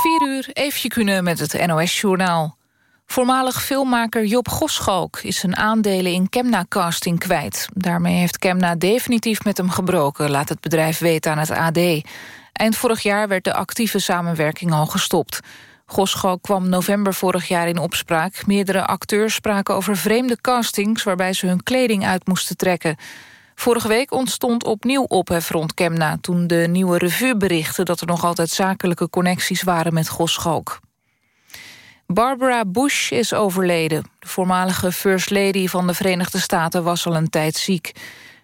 4 uur, even kunnen met het NOS-journaal. Voormalig filmmaker Job Goschalk is zijn aandelen in Kemna Casting kwijt. Daarmee heeft Kemna definitief met hem gebroken, laat het bedrijf weten aan het AD. Eind vorig jaar werd de actieve samenwerking al gestopt. Goschalk kwam november vorig jaar in opspraak. Meerdere acteurs spraken over vreemde castings... waarbij ze hun kleding uit moesten trekken. Vorige week ontstond opnieuw ophef rond Kemna... toen de Nieuwe Revue berichtte dat er nog altijd zakelijke connecties waren met Goschalk. Barbara Bush is overleden. De voormalige First Lady van de Verenigde Staten was al een tijd ziek.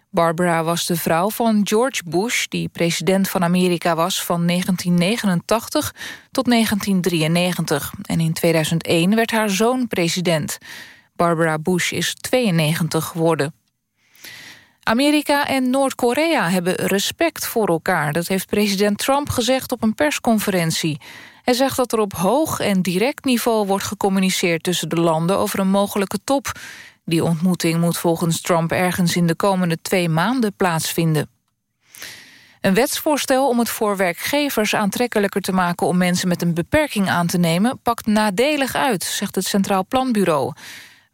Barbara was de vrouw van George Bush... die president van Amerika was van 1989 tot 1993. En in 2001 werd haar zoon president. Barbara Bush is 92 geworden. Amerika en Noord-Korea hebben respect voor elkaar. Dat heeft president Trump gezegd op een persconferentie. Hij zegt dat er op hoog en direct niveau wordt gecommuniceerd tussen de landen over een mogelijke top. Die ontmoeting moet volgens Trump ergens in de komende twee maanden plaatsvinden. Een wetsvoorstel om het voor werkgevers aantrekkelijker te maken... om mensen met een beperking aan te nemen, pakt nadelig uit, zegt het Centraal Planbureau.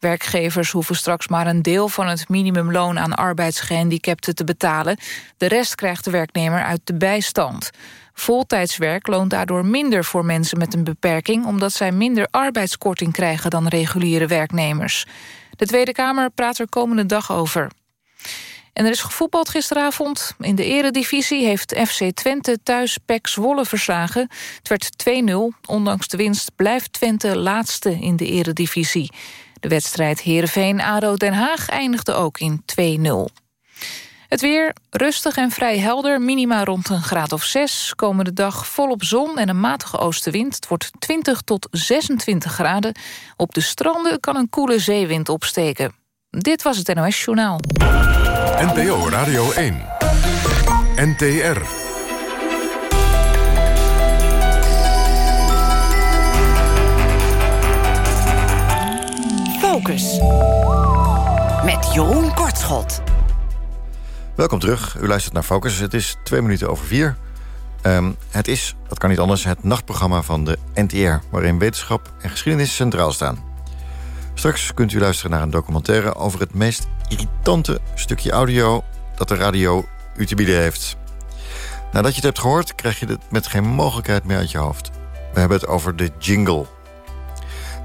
Werkgevers hoeven straks maar een deel van het minimumloon aan arbeidsgehandicapten te betalen. De rest krijgt de werknemer uit de bijstand. Voltijdswerk loont daardoor minder voor mensen met een beperking... omdat zij minder arbeidskorting krijgen dan reguliere werknemers. De Tweede Kamer praat er komende dag over. En er is gevoetbald gisteravond. In de eredivisie heeft FC Twente thuis PEC Zwolle verslagen. Het werd 2-0. Ondanks de winst blijft Twente laatste in de eredivisie. De wedstrijd Heerenveen-ADO Den Haag eindigde ook in 2-0. Het weer rustig en vrij helder, minima rond een graad of 6. Komende dag volop zon en een matige oostenwind. Het wordt 20 tot 26 graden. Op de stranden kan een koele zeewind opsteken. Dit was het NOS Journaal. NPO Radio 1. NTR. Focus. Met Jeroen Kortschot. Welkom terug. U luistert naar Focus. Het is twee minuten over vier. Ehm, het is, dat kan niet anders, het nachtprogramma van de NTR... waarin wetenschap en geschiedenis centraal staan. Straks kunt u luisteren naar een documentaire... over het meest irritante stukje audio dat de radio u te bieden heeft. Nadat je het hebt gehoord, krijg je het met geen mogelijkheid meer uit je hoofd. We hebben het over de jingle.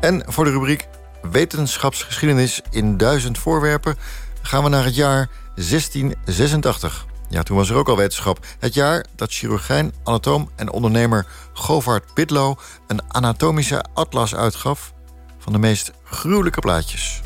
En voor de rubriek Wetenschapsgeschiedenis in duizend voorwerpen... gaan we naar het jaar 1686. Ja, toen was er ook al wetenschap. Het jaar dat chirurgijn, anatoom en ondernemer Govard Pitlow... een anatomische atlas uitgaf van de meest gruwelijke plaatjes.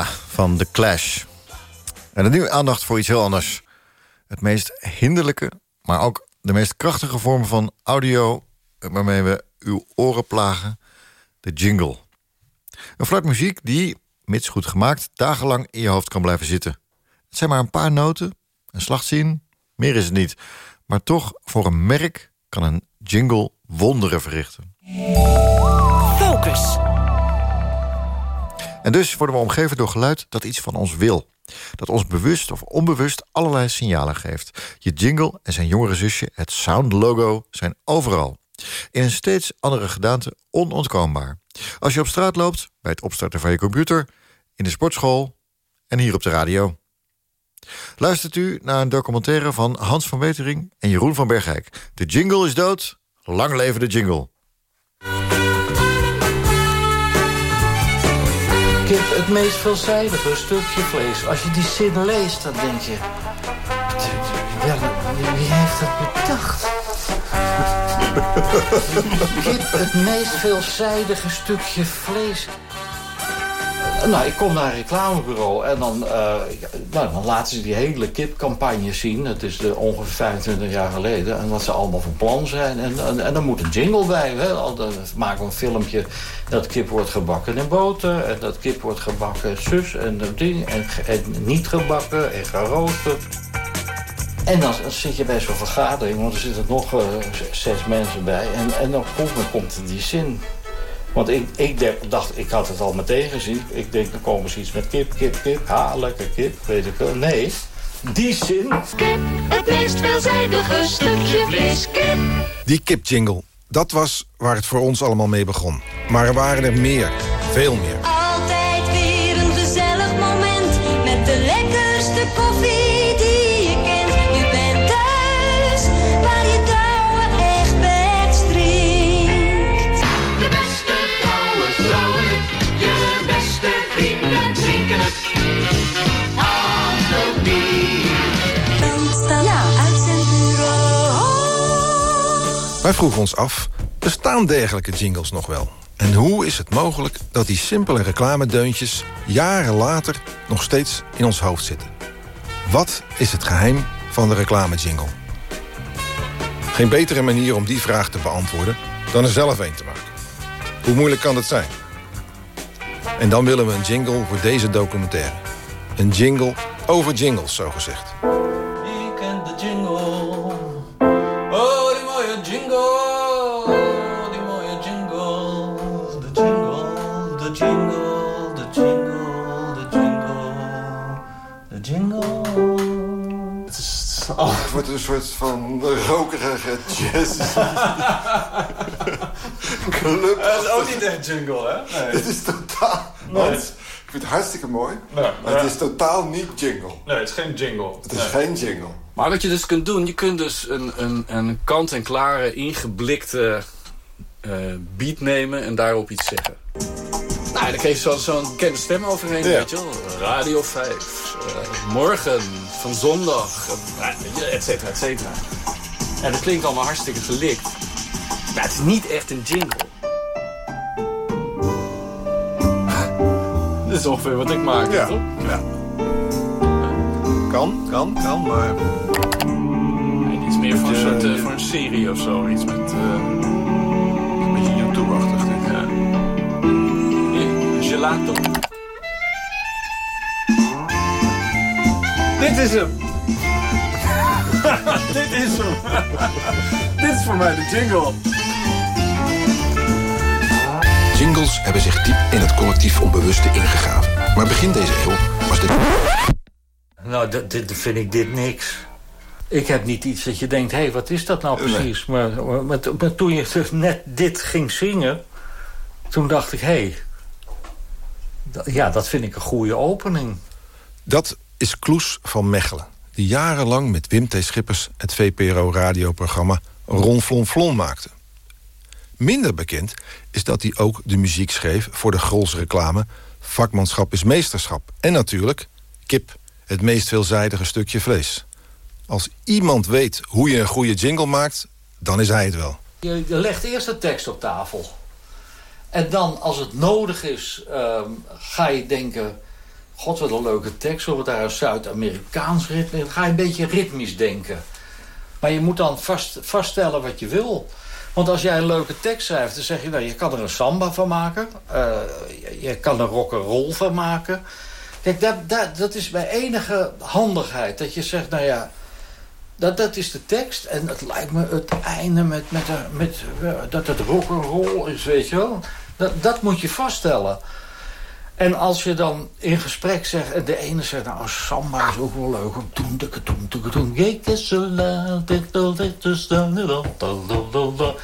Van The Clash. En dan nu aandacht voor iets heel anders. Het meest hinderlijke, maar ook de meest krachtige vorm van audio... waarmee we uw oren plagen, de jingle. Een fluit muziek die, mits goed gemaakt... dagenlang in je hoofd kan blijven zitten. Het zijn maar een paar noten, een slagzin, meer is het niet. Maar toch, voor een merk kan een jingle wonderen verrichten. Focus. En dus worden we omgeven door geluid dat iets van ons wil. Dat ons bewust of onbewust allerlei signalen geeft. Je jingle en zijn jongere zusje, het sound logo, zijn overal. In een steeds andere gedaante onontkoombaar. Als je op straat loopt, bij het opstarten van je computer... in de sportschool en hier op de radio. Luistert u naar een documentaire van Hans van Wetering en Jeroen van Bergijk. De jingle is dood, lang leven de jingle. Kip het meest veelzijdige stukje vlees. Als je die zin leest, dan denk je... Wie heeft dat bedacht? kip het meest veelzijdige stukje vlees. Nou, ik kom naar een reclamebureau en dan, uh, nou, dan laten ze die hele kipcampagne zien. Het is de, ongeveer 25 jaar geleden. En wat ze allemaal van plan zijn. En, en, dan moet een jingle bij. Hè. Dan maken we een filmpje dat kip wordt gebakken in boter. En dat kip wordt gebakken zus en dat ding. En, niet gebakken en geroosterd. En dan, zit je bij zo'n vergadering, want er zitten nog uh, zes mensen bij. En, en dan komt, komt die zin. Want ik, ik dacht, ik had het al meteen gezien. Ik denk, dan komen ze iets met kip, kip, kip. Ha, lekker kip, weet ik wel. Nee, die zin. Kip, het meest veelzijdige stukje vlees, kip. Die kipjingle, dat was waar het voor ons allemaal mee begon. Maar er waren er meer, veel meer. Altijd weer een gezellig moment met de lekkerste koffie Wij vroegen ons af, bestaan dergelijke jingles nog wel? En hoe is het mogelijk dat die simpele reclamedeuntjes... jaren later nog steeds in ons hoofd zitten? Wat is het geheim van de reclamejingle? Geen betere manier om die vraag te beantwoorden... dan er zelf een te maken. Hoe moeilijk kan het zijn? En dan willen we een jingle voor deze documentaire. Een jingle over jingles, zo gezegd. Wordt een soort van rokerige jazz. Club. Dat is ook niet echt jungle, hè? Nee. Het is totaal... Nee. ik vind het hartstikke mooi. Nee, maar het is totaal niet jingle. Nee, het is geen jingle. Het is geen jingle. Maar wat je dus kunt doen, je kunt dus een, een, een kant-en-klare, ingeblikte uh, beat nemen en daarop iets zeggen. Dan kreeg je zo'n bekende stem overheen, weet je wel. Radio 5, uh, morgen, van zondag, uh, et cetera, et cetera. En dat klinkt allemaal hartstikke gelikt. Maar het is niet echt een jingle. Dit is ongeveer wat ik maak, ja. toch? Ja. Kan, kan, kan, maar... Nee, iets meer voor een, soort, uh, voor een serie of zo. Iets met... Uh, Gelato. Dit is hem. Dit is hem. Dit is voor mij de jingle. Jingles hebben zich diep in het collectief onbewuste ingegraven. Maar begin deze eeuw was dit... Nou, dit, vind ik dit niks. ik heb niet iets dat je denkt, hé, hey, wat is dat nou precies? Maar, maar, maar, toen je dus net dit ging zingen... toen dacht ik, hé, hey, ja, dat vind ik een goede opening. Dat is Kloes van Mechelen, die jarenlang met Wim T. Schippers... het VPRO-radioprogramma Ron Flon maakte. Minder bekend is dat hij ook de muziek schreef voor de Grols reclame... Vakmanschap is meesterschap. En natuurlijk, kip, het meest veelzijdige stukje vlees. Als iemand weet hoe je een goede jingle maakt, dan is hij het wel. Je legt eerst de tekst op tafel. En dan, als het nodig is, ehm, ga je denken... God, wat een leuke tekst. Zullen we daar een Zuid-Amerikaans ritme... Dan ga je een beetje ritmisch denken. Maar je moet dan vast, vaststellen wat je wil. Want als jij een leuke tekst schrijft, dan zeg je... Nou, je kan er een samba van maken. Uh, je kan er rock'n'roll van maken. Kijk, dat, dat, dat is mijn enige handigheid. Dat je zegt, nou ja... Dat, dat is de tekst. En het lijkt me het einde met, met, met, met dat het rock'n'roll is, weet je wel. Dat, dat moet je vaststellen. En als je dan in gesprek zegt... de ene zegt, nou, samba is ook wel leuk. Toen, toen, toen, toen,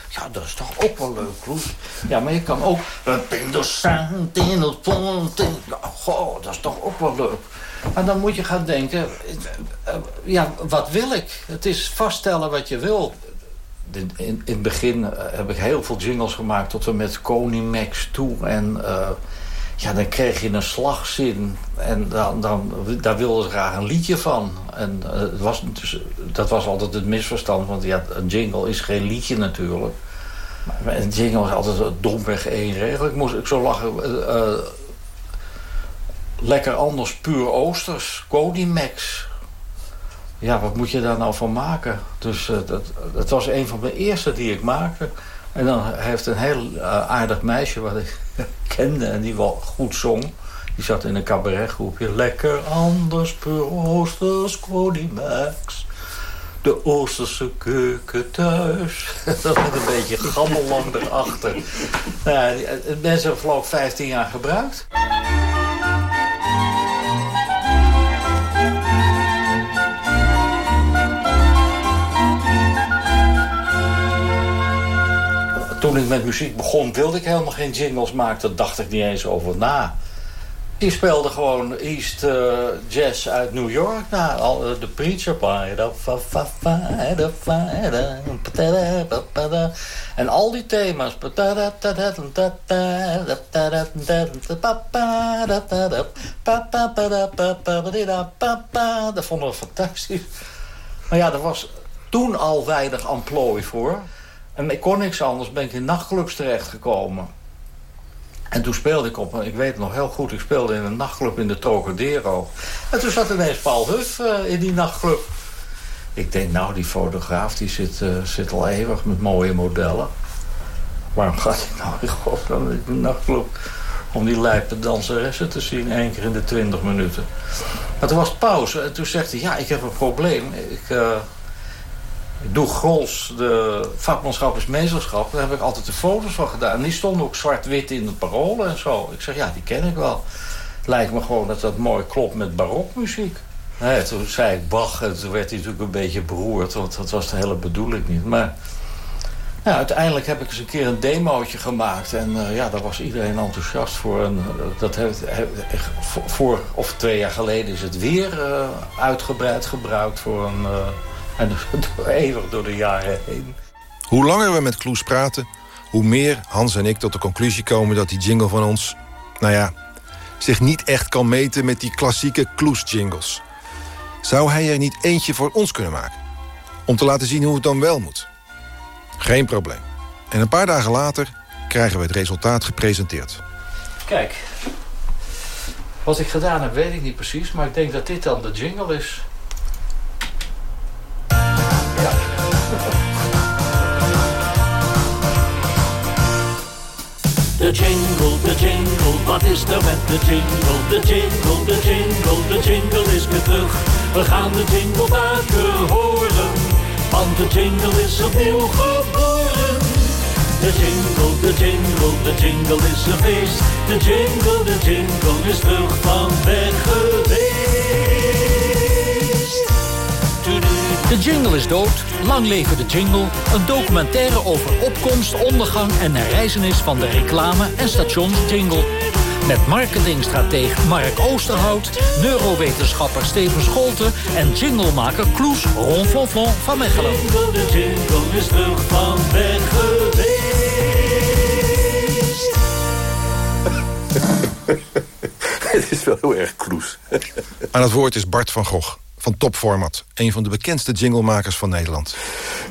Ja, dat is toch ook wel leuk. Ja, maar je kan ook... Goh, dat is toch ook wel leuk. Maar dan moet je gaan denken... Ja, wat wil ik? Het is vaststellen wat je wil in, in, het begin eh, heb ik heel veel jingles gemaakt... tot we met Max toe. En uh, ja, dan kreeg je een slagzin. En dan, dan, daar wilden ze graag een liedje van. En uh, het was, dus, dat was altijd het misverstand. Want ja, een jingle is geen liedje natuurlijk. Maar een jingle is altijd domweg één regel. Ik moest ik zo lachen... Lekker anders, puur oosters. Max ja, wat moet je daar nou van maken? Dus uh, dat, was een van de eerste die ik maakte. En dan heeft een heel uh, aardig meisje wat ik kende en die wel goed zong. Die zat in een cabaretgroepje. Lekker anders, puur oosters, Max. De Oosterse keuken thuis. dat met een beetje gammellang erachter. Nou, mensen hebben geloof 15 jaar gebruikt. Ik met muziek begon, wilde ik helemaal geen jingles maken. Daar dacht ik niet eens over na. Die speelde gewoon East uh, Jazz uit New York. Nou, de Preacher. En al die thema's. Dat vonden we fantastisch. Maar ja, er was toen al weinig amplooi voor. En ik kon niks anders, ben ik in nachtclubs terechtgekomen. En toen speelde ik op, ik weet nog heel goed, ik speelde in een nachtclub in de Trocadero. En toen zat ineens Paul Huff uh, in die nachtclub. Ik denk, nou, die fotograaf die zit, uh, zit al eeuwig met mooie modellen. Waarom gaat hij nou in godsnaam in de nachtclub om die lijpe danseressen te zien, één keer in de twintig minuten. Maar toen was pauze en toen zegt hij, ja, ik heb een probleem. Ik, uh, doe Grols, de vakmanschap is meesterschap. Daar heb ik altijd de foto's van gedaan. En die stonden ook zwart-wit in de parolen en zo. Ik zeg, ja, die ken ik wel. Lijkt me gewoon dat dat mooi klopt met barokmuziek. Toen zei ik Bach en toen werd hij natuurlijk een beetje beroerd. Want dat was de hele bedoeling niet. Maar uiteindelijk heb ik eens een keer een demootje gemaakt. En uh, ja, daar was iedereen enthousiast voor. En uh, dat heeft, voor, of twee jaar geleden is het weer uitgebreid gebruikt voor een en eeuwig door de jaren heen. Hoe langer we met Kloes praten, hoe meer Hans en ik tot de conclusie komen... dat die jingle van ons, nou ja, zich niet echt kan meten met die klassieke Kloes-jingles. Zou hij er niet eentje voor ons kunnen maken? Om te laten zien hoe het dan wel moet. Geen probleem. En een paar dagen later krijgen we het resultaat gepresenteerd. Kijk, wat ik gedaan heb weet ik niet precies... maar ik denk dat dit dan de jingle is... De jingle, de jingle, wat is er met de jingle? De jingle, de jingle, de jingle is weer terug. We gaan de jingle vaker horen, want de jingle is opnieuw geboren. De jingle, de jingle, de jingle is een feest. De jingle, de jingle is terug van weg geweest. De jingle is dood, lang leven de jingle. Een documentaire over opkomst, ondergang en herreizenis van de reclame- en stationsjingle. Met marketingstratege Mark Oosterhout, neurowetenschapper Steven Scholten... en jinglemaker Kloes Ronflonflon van Mechelen. Jingle, de jingle is terug van weg geweest. Het is wel heel erg kloes. Aan het woord is Bart van Gogh van Topformat. Een van de bekendste jinglemakers van Nederland.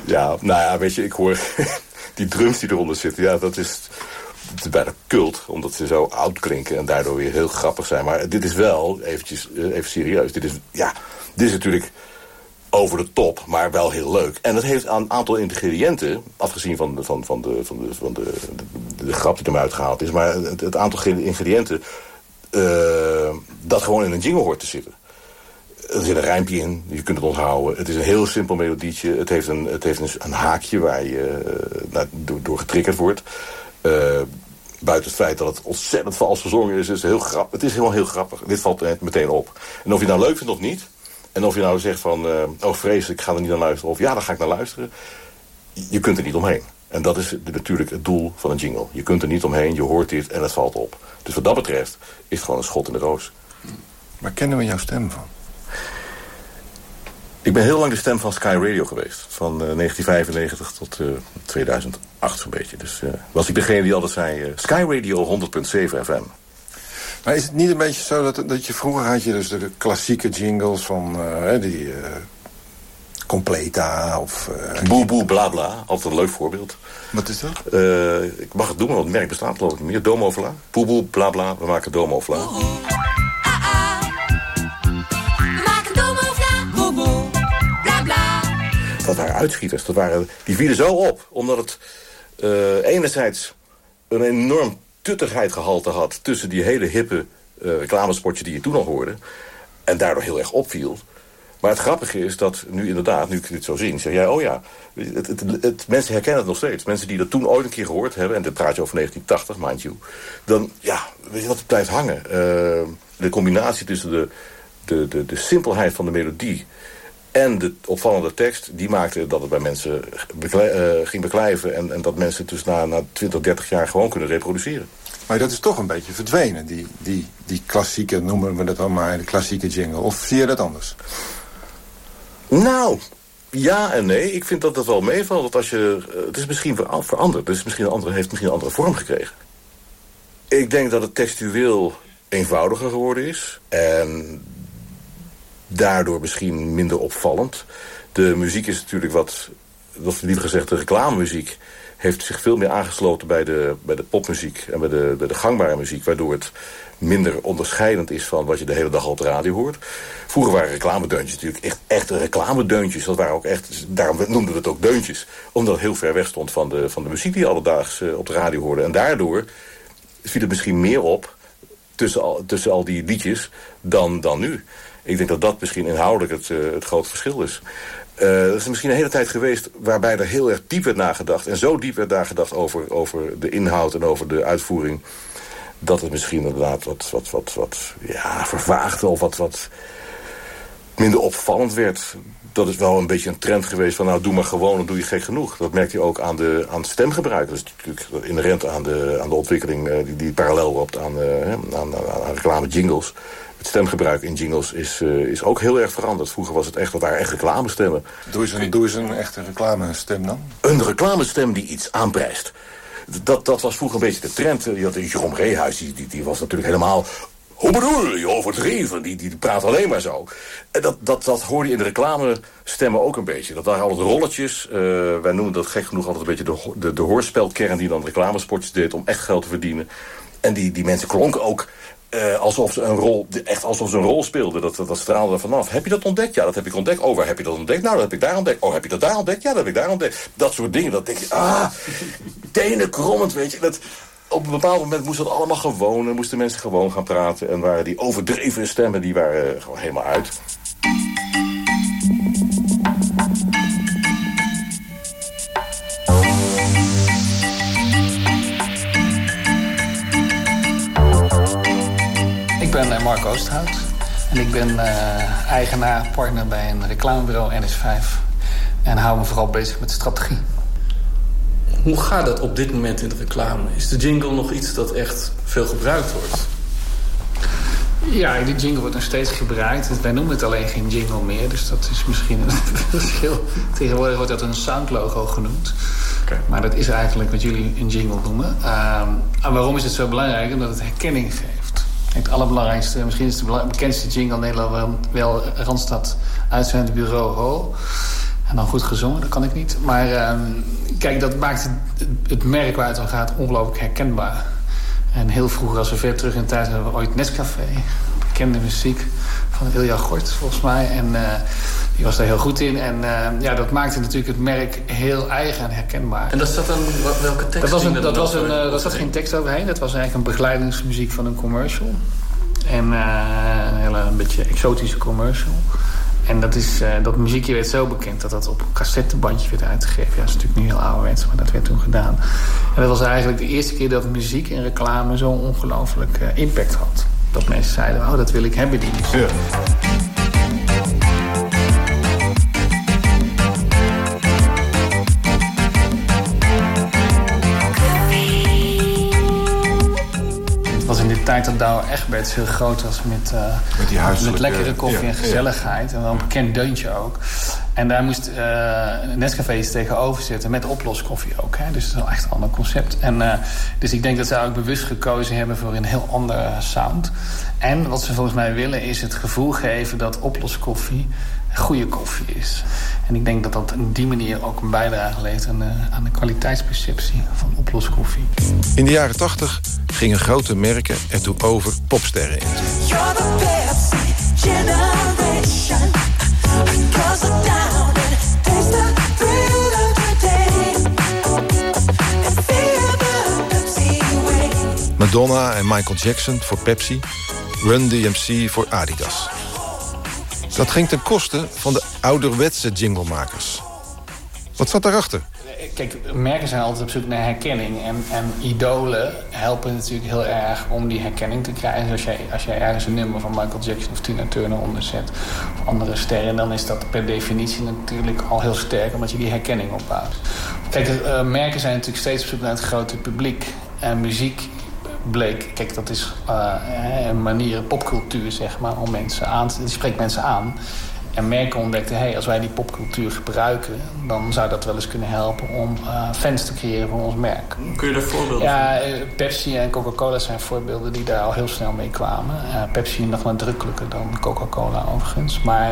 Ja, nou ja, weet je, ik hoor die drums die eronder zitten. Ja, dat is, het is bijna cult, omdat ze zo oud klinken... en daardoor weer heel grappig zijn. Maar dit is wel, eventjes, eh, even serieus, dit is, ja, dit is natuurlijk over de top, maar wel heel leuk. En het heeft een aantal ingrediënten, afgezien van de, van, van de, van de, van de, de, grap die er uitgehaald is... maar het, aantal ingrediënten uh, dat gewoon in een jingle hoort te zitten. Er zit een rijmpje in, je kunt het onthouden. Het is een heel simpel melodietje. Het heeft een, het heeft een, een haakje waar je uh, door, door getriggerd wordt. Uh, buiten het feit dat het ontzettend vals gezongen is, is het, heel grappig. het is helemaal heel grappig. Dit valt meteen op. En of je nou leuk vindt of niet... en of je nou zegt van, uh, oh vreselijk, ik ga er niet naar luisteren... of ja, daar ga ik naar luisteren... je kunt er niet omheen. En dat is natuurlijk het doel van een jingle. Je kunt er niet omheen, je hoort dit en het valt op. Dus wat dat betreft is het gewoon een schot in de roos. Waar kennen we jouw stem van? Ik ben heel lang de stem van Sky Radio geweest. Van uh, 1995 tot uh, 2008 zo'n beetje. Dus uh, was ik degene die altijd zei... Sky Radio 100.7 FM. Maar is het niet een beetje zo dat, dat je vroeger had je dus de klassieke jingles van die Completa of... Uh, boe boe bla bla, altijd een leuk voorbeeld. Wat is dat? Uh, ik mag het doen, want het merk bestaat geloof ik niet meer. Domovla. Boe boe bla bla, we maken Domovla. Dat waren uitschieters. Dat waren, die vielen zo op, omdat het uh, enerzijds een enorm tuttigheidgehalte had... tussen die hele hippe uh, reclamespotjes die je toen al hoorde... en daardoor heel erg opviel... Maar het grappige is dat nu inderdaad, nu ik dit zo zie... zeg jij, oh ja, het, het, mensen herkennen het nog steeds. Mensen die dat toen ooit een keer gehoord hebben... en dit praat je over 1980, mind you... dan, ja, weet je wat, het blijft hangen. Uh, de combinatie tussen de, de, de, de simpelheid van de melodie... en de opvallende tekst, die maakte dat het bij mensen bekle uh, ging beklijven... En, en dat mensen het dus na, na 20, 30 jaar gewoon kunnen reproduceren. Maar dat is toch een beetje verdwenen, die, die, die klassieke, noemen we dat dan maar, de klassieke jingle. Of zie je dat anders? Nou, ja en nee. Ik vind dat dat wel meevalt. Dat als je, uh, het is misschien veranderd. Het is misschien een andere, heeft misschien een andere vorm gekregen. Ik denk dat het textueel eenvoudiger geworden is. En daardoor misschien minder opvallend. De muziek is natuurlijk wat, wat liever gezegd, de reclamemuziek heeft zich veel meer aangesloten bij de, bij de popmuziek en bij de, bij de gangbare muziek. Waardoor het minder onderscheidend is van wat je de hele dag op de radio hoort. Vroeger waren reclamedeuntjes natuurlijk echt echte reclamedeuntjes. Dat waren ook echt, daarom noemden we het ook deuntjes. Omdat het heel ver weg stond van de, van de muziek die je alledaags uh, op de radio hoorde. En daardoor viel het misschien meer op tussen al, tussen al die liedjes dan, dan nu. Ik denk dat dat misschien inhoudelijk het, uh, het grote verschil is. Uh, er is misschien een hele tijd geweest waarbij er heel erg diep werd nagedacht. En zo diep werd nagedacht over, over de inhoud en over de uitvoering. Dat het misschien inderdaad wat, wat, wat, wat ja, vervaagde of wat, wat minder opvallend werd. Dat is wel een beetje een trend geweest van nou doe maar gewoon, dan doe je gek genoeg. Dat merk je ook aan, de, aan het stemgebruik. Dat is natuurlijk inherent aan de, aan de ontwikkeling uh, die, die parallel loopt aan, uh, aan, aan, aan reclame jingles. Het stemgebruik in jingles is, uh, is ook heel erg veranderd. Vroeger was het echt, dat waren echt reclamestemmen. Doe eens een, doe eens een echte reclamestem dan. Een reclamestem die iets aanprijst. Dat, dat was vroeger een beetje de trend. Je had Jeroen Reehuis, die, die, die was natuurlijk helemaal hoe bedoel je, overdreven? Die, die praat alleen maar zo. En dat, dat, dat hoorde je in de reclamestemmen ook een beetje. Dat waren altijd rolletjes. Uh, wij noemen dat gek genoeg altijd een beetje de, de, hoorspelkern... die dan reclamespotjes deed om echt geld te verdienen. En die, die mensen klonken ook uh, alsof ze een rol, echt alsof ze een rol speelden. Dat, dat, dat straalde er vanaf. Heb je dat ontdekt? Ja, dat heb ik ontdekt. Oh, waar heb je dat ontdekt? Nou, dat heb ik daar ontdekt. Oh, heb je dat daar ontdekt? Ja, dat heb ik daar ontdekt. Dat soort dingen. Dat denk je, ah, tenen krommend, weet je. Dat, op een bepaald moment moest dat allemaal gewoon. moesten mensen gewoon gaan praten. En waren die overdreven stemmen, die waren gewoon helemaal uit. Ik ben Mark Oosterhout. En ik ben uh, eigenaar, partner bij een reclamebureau NS5 En hou me vooral bezig met strategie. Hoe gaat dat op dit moment in de reclame? Is de jingle nog iets dat echt veel gebruikt wordt? Ja, die jingle wordt nog steeds gebruikt. Wij noemen het alleen geen jingle meer, dus dat is misschien een verschil. Tegenwoordig wordt dat een soundlogo genoemd. Maar dat is eigenlijk wat jullie een jingle noemen. Ehm, en waarom is het zo belangrijk? Omdat het herkenning geeft. Het allerbelangrijkste, misschien is het de bekendste jingle in Nederland wel Randstad uitzendbureau Ho. En dan goed gezongen, dat kan ik niet. Maar ehm, kijk, dat maakt het, het merk waar het om gaat ongelooflijk herkenbaar. En heel vroeger, als we ver terug in de tijd, hebben we ooit Nescafé. Bekende muziek van Ilja Gort, volgens mij. En uh, die was daar heel goed in. En uh, ja, dat maakte natuurlijk het merk heel eigen en herkenbaar. En dat zat dan, welke tekst? Dat was een, dat was een, uh, dat zat geen tekst overheen. Dat was eigenlijk een begeleidingsmuziek van een commercial. En een hele een beetje exotische commercial. En dat, is, uh, dat muziekje werd zo bekend dat dat op een cassettebandje werd uitgegeven. Ja, dat is natuurlijk nu heel ouderwets, maar dat werd toen gedaan. En dat was eigenlijk de eerste keer dat muziek in reclame zo'n ongelooflijk uh, impact had. Dat mensen zeiden, oh, dat wil ik hebben, die muziek. Tijd dat Douwe Egberts heel groot was met, uh, met, die met lekkere koffie ja, en gezelligheid. Ja. En wel een bekend deuntje ook. En daar moest uh, Nescafé tegenover zitten met oploskoffie ook. Hè? Dus dat is wel echt een ander concept. En, uh, dus ik denk dat ze ook bewust gekozen hebben voor een heel andere sound. En wat ze volgens mij willen is het gevoel geven dat oploskoffie goede koffie is. En ik denk dat dat op die manier ook een bijdrage levert aan de, aan de kwaliteitsperceptie van oploskoffie. In de jaren 80 gingen grote merken ertoe over popsterren in Madonna en Michael Jackson voor Pepsi. Run DMC voor Adidas. Dat ging ten koste van de ouderwetse jinglemakers. Wat zat daarachter? Kijk, merken zijn altijd op zoek naar herkenning. En, en idolen helpen natuurlijk heel erg om die herkenning te krijgen. Als jij, als jij ergens een nummer van Michael Jackson of Tina Turner onderzet... of andere sterren, dan is dat per definitie natuurlijk al heel sterk... omdat je die herkenning opbouwt. Kijk, uh, merken zijn natuurlijk steeds op zoek naar het grote publiek. En muziek bleek, kijk, dat is uh, een manier, popcultuur zeg maar, om mensen aan te... Die spreekt mensen aan. En merken ontdekte, hey, als wij die popcultuur gebruiken... dan zou dat wel eens kunnen helpen om uh, fans te creëren voor ons merk. Kun je daar voorbeelden Ja, uh, Pepsi en Coca-Cola zijn voorbeelden die daar al heel snel mee kwamen. Uh, Pepsi nog nadrukkelijker dan Coca-Cola overigens. Maar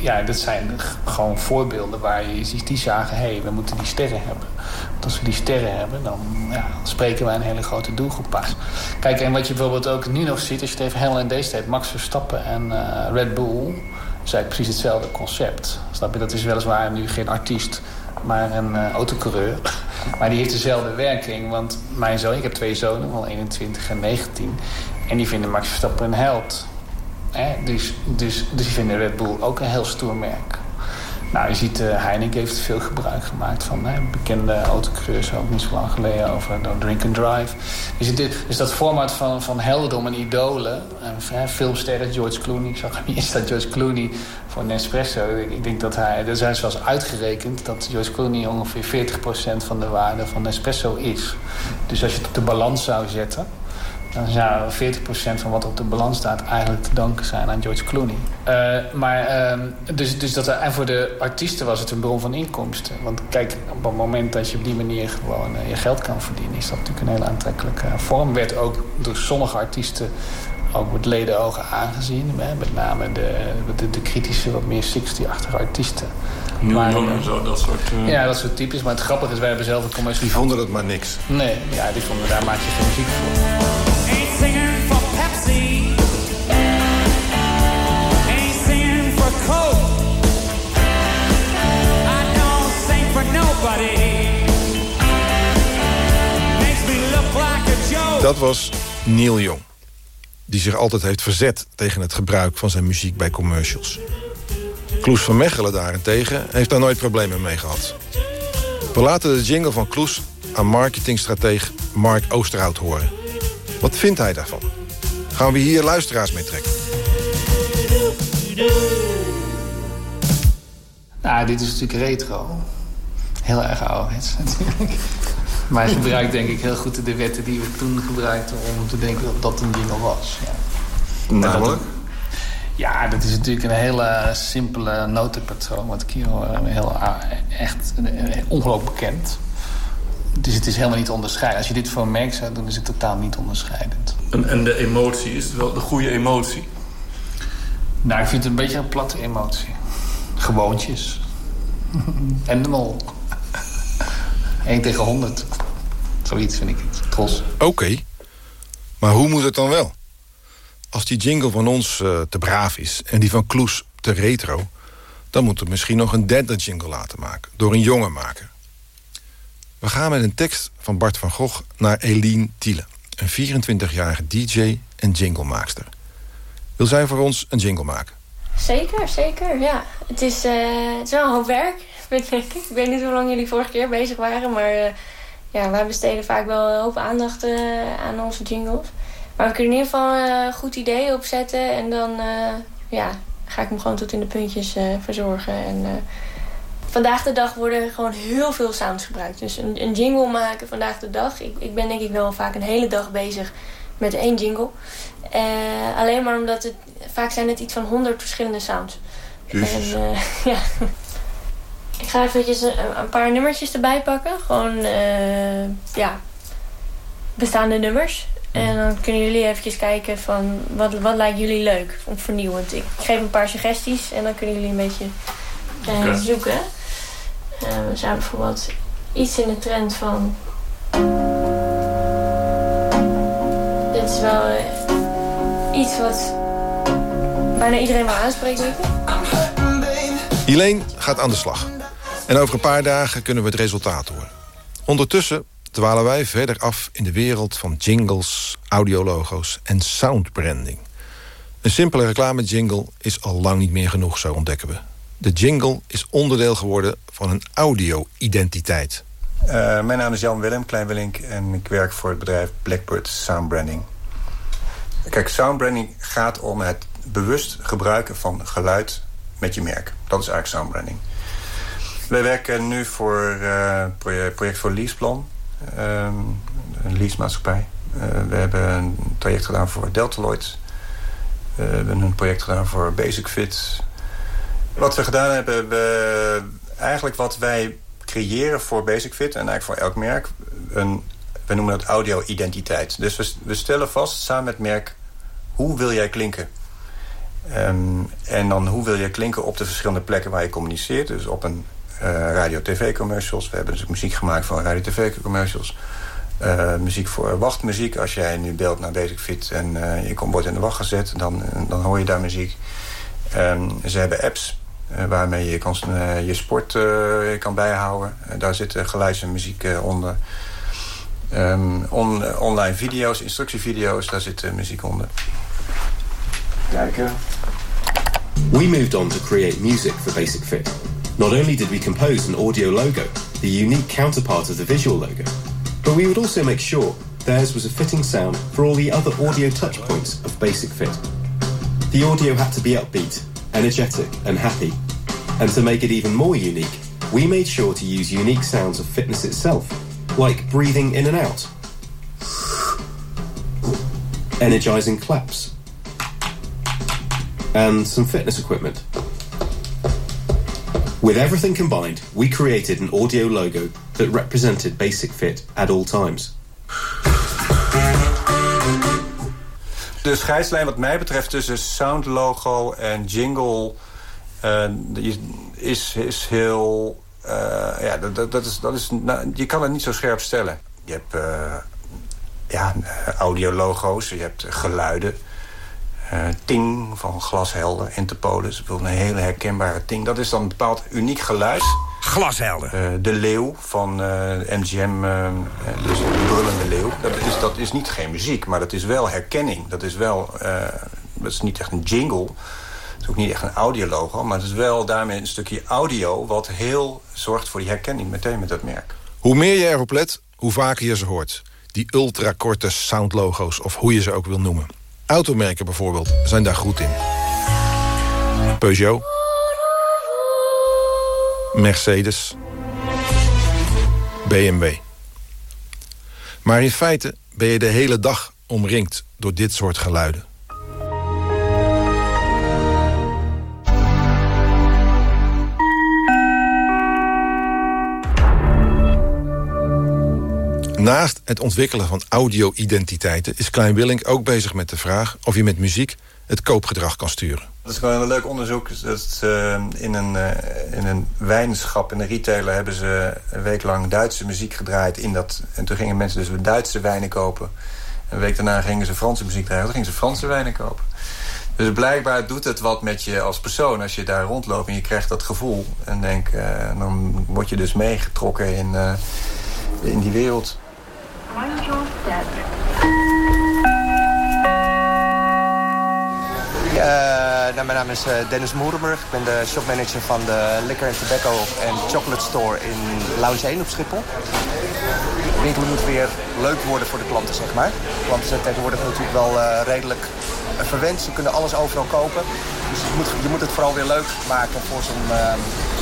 ja, dat zijn gewoon voorbeelden waar je die zagen... hé, hey, we moeten die sterren hebben. Want als we die sterren hebben, dan ja, spreken wij een hele grote doelgroep aan. Kijk, en wat je bijvoorbeeld ook nu nog ziet... als je het even helemaal in deze tijd... Max Verstappen en Red Bull is eigenlijk precies hetzelfde concept. Snap je? Dat is weliswaar nu geen artiest, maar een uh, autocoureur. maar die heeft dezelfde werking. Want mijn zoon, ik heb twee zonen van 21 en 19. En die vinden Max Verstappen een held. Dus, dus, dus die vinden Red Bull ook een heel stoer merk. Nou, je ziet, uh, Heineken heeft veel gebruik gemaakt van hè, bekende autocoureurs... ook niet zo lang geleden over no Drink and Drive. Je ziet dit, dus dat format van, van heldendom en idolen... En, filmsterren, George Clooney, ik zag hem hier staat George Clooney voor Nespresso. Ik, ik denk dat hij, er zijn zelfs uitgerekend... dat George Clooney ongeveer 40% van de waarde van Nespresso is. Dus als je het op de balans zou zetten dan zou 40% van wat op de balans staat eigenlijk te danken zijn aan George Clooney. Uh, maar, uh, dus, dus dat, en voor de artiesten was het een bron van inkomsten. Want kijk, op het moment dat je op die manier gewoon uh, je geld kan verdienen... is dat natuurlijk een hele aantrekkelijke vorm. Werd ook door sommige artiesten ook met ledenogen aangezien. Hè? Met name de, de, de, kritische, wat meer 60-achtige artiesten. Maar, en zo, dat soort... Uh... Ja, dat soort types. Maar het grappige is, wij hebben zelf een commercie... Die vonden dat maar niks. Nee, ja, die vonden, daar maak je geen muziek voor. Dat was Neil Young. Die zich altijd heeft verzet tegen het gebruik van zijn muziek bij commercials. Kloes van Mechelen daarentegen heeft daar nooit problemen mee gehad. We laten de jingle van Kloes aan marketingstratege Mark Oosterhout horen. Wat vindt hij daarvan? Gaan we hier luisteraars mee trekken? Nou, dit is natuurlijk retro. Heel erg ouderwets natuurlijk. Maar hij gebruikt denk ik heel goed de wetten die we toen gebruikten... om te denken dat dat een jingle was. Ja. Namelijk? Ja, dat is natuurlijk een hele simpele notenpatroon... wat hier hoor, heel, a- echt eh, ongelooflijk bekend. Dus het is helemaal niet onderscheidend. Als je dit voor een merk zou doen, is het totaal niet onderscheidend. En, en de emotie, is het wel de goede emotie? Nou, ik vind het een beetje een platte emotie. Gewoontjes. en de mol. 1 tegen 100. Zoiets vind ik het. Tros. Oké. Maar hoe moet het dan wel? Als die jingle van ons eh, te braaf is en die van Kloes te retro... dan moeten we misschien nog een derde jingle laten maken. Door een jonge maker. We gaan met een tekst van Bart van Gogh naar Eline Thiele. Een 24-jarige DJ en jinglemaakster. Wil zij voor ons een jingle maken? Zeker, zeker, ja. Het is, eh, het is wel een hoop werk, denk ik. Ik weet niet hoe lang jullie vorige keer bezig waren, maar eh, ja, wij besteden vaak wel een hoop aandacht eh, aan onze jingles. Maar we kunnen in ieder geval eh, een goed idee opzetten en dan eh, ja, ga ik hem gewoon tot in de puntjes eh, verzorgen. En, eh, vandaag de dag worden gewoon heel veel sounds gebruikt. Dus een, een jingle maken vandaag de dag. Ik, ik ben denk ik wel vaak een hele dag bezig met één jingle. Eh, alleen maar omdat het... Vaak zijn het iets van honderd verschillende sounds. Jezus. En, eh, ja. Ik ga eventjes een, een paar nummertjes erbij pakken. Gewoon, eh, ja, bestaande nummers. En dan kunnen jullie eventjes kijken van wat, wat lijkt jullie leuk of vernieuwend. Ik geef een paar suggesties en dan kunnen jullie een beetje eh, zoeken. Eh, we zouden bijvoorbeeld iets in de trend van... Dit is wel iets wat bijna iedereen wel aanspreekt, denk ik. Helene gaat aan de slag. En over een paar dagen kunnen we het resultaat horen. Ondertussen dwalen wij verder af in de wereld van jingles, audiologo's en soundbranding. Een simpele reclame-jingle is al lang niet meer genoeg, zo ontdekken we. De jingle is onderdeel geworden van een audio-identiteit. Eh, mijn naam is Jan Willem Kleinwillink en ik werk voor het bedrijf Blackbird Soundbranding. Kijk, soundbranding gaat om het bewust gebruiken van geluid met je merk. Dat is eigenlijk soundbranding. Wij werken nu voor eh project, voor Leaseplan, ehm, een leasemaatschappij. Eh we hebben een traject gedaan voor Deltaloid. Eh, we hebben een project gedaan voor Basic Fit. Wat we gedaan hebben, we, eigenlijk wat wij creëren voor Basic Fit... en eigenlijk voor elk merk, een, we noemen dat audio-identiteit. Dus we, stellen vast samen met merk, hoe wil jij klinken? Ehm, en dan hoe wil je klinken op de verschillende plekken waar je communiceert. Dus op een radio-tv-commercials. We hebben dus ook muziek gemaakt voor radio-tv-commercials. Eh, muziek voor wachtmuziek. Als jij nu belt naar Basic Fit en eh, je komt wordt in de wacht gezet... dan, dan hoor je daar muziek. Ehm, ze hebben apps eh, waarmee je kan, eh, je sport eh, kan bijhouden. Eh, daar zit eh, geluids en muziek eh, onder. Ehm, on- eh, online video's, instructievideo's, daar zit eh, muziek onder. Kijken. We moved on to create music for Basic Fit. Not only did we compose an audio logo, the unique counterpart of the visual logo, but we would also make sure theirs was a fitting sound for all the other audio touchpoints of Basic Fit. The audio had to be upbeat, energetic, and happy. And to make it even more unique, we made sure to use unique sounds of fitness itself, like breathing in and out, energizing claps, and some fitness equipment. With everything combined, we created an audio logo that represented Basic Fit at all times. De scheidslijn wat mij betreft tussen soundlogo en jingle... die is, is heel... eh, ja, dat, dat, is, dat is, nou, je kan het niet zo scherp stellen. Je hebt eh ja, audiologo's, je hebt geluiden. Eh, ting van glashelder, Interpolis. Bijvoorbeeld een hele herkenbare ting. Dat is dan een bepaald uniek geluid. Glashelder. de leeuw van eh, MGM, eh, eh, dus de brullende leeuw. Dat is, dat is niet geen muziek, maar dat is wel herkenning. Dat is wel, eh, dat is niet echt een jingle. Het is ook niet echt een audiologo, maar het is wel daarmee een stukje audio... wat heel zorgt voor die herkenning meteen met dat merk. Hoe meer je erop let, hoe vaker je ze hoort. Die ultrakorte soundlogo's, of hoe je ze ook wil noemen. Automerken bijvoorbeeld zijn daar goed in. Peugeot, Mercedes, BMW. Maar in feite ben je de hele dag omringd door dit soort geluiden. Naast het ontwikkelen van audio-identiteiten... is Klein Willink ook bezig met de vraag... of je met muziek het koopgedrag kan sturen. Dat is gewoon een leuk onderzoek. Dat, uh, in, een, uh, in een wijnschap, in een retailer... hebben ze een week lang Duitse muziek gedraaid. In dat, en toen gingen mensen dus Duitse wijnen kopen. Een week daarna gingen ze Franse muziek draaien. Toen gingen ze Franse wijnen kopen. Dus blijkbaar doet het wat met je als persoon als je daar rondloopt en je krijgt dat gevoel. En denk, uh, dan word je dus meegetrokken in, in die wereld. Uh, mijn naam is uh, Dennis Moerenburg. Ik ben de shopmanager van de Liquor Tobacco en Chocolate Store in Lounge 1 op Schiphol. De moet weer leuk worden voor de klanten, zeg maar. Klanten zijn tegenwoordig natuurlijk wel uh, redelijk verwend. Ze kunnen alles overal kopen. Dus je moet, je moet het vooral weer leuk maken voor ze om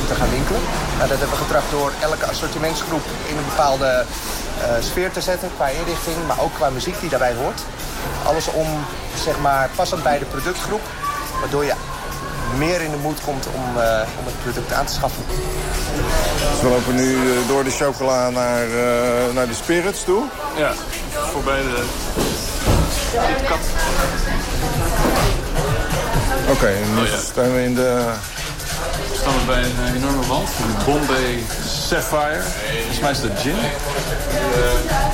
te gaan winkelen. Nou, dat hebben we getracht door elke assortimentsgroep in een bepaalde sfeer te zetten. Qua inrichting, maar ook qua muziek die daarbij hoort. Alles om, zeg maar, passend bij de productgroep. Waardoor je meer in de moed komt om, uh, om het product aan te schaffen. Dus we lopen nu uh, door de chocola naar, uh, naar de spirits toe. Ja, voorbij de, de kat. Oké, okay, en nu oh, ja. staan we in de... We staan we bij een enorme wand. Een Bombay Sapphire. Volgens mij is dat gin.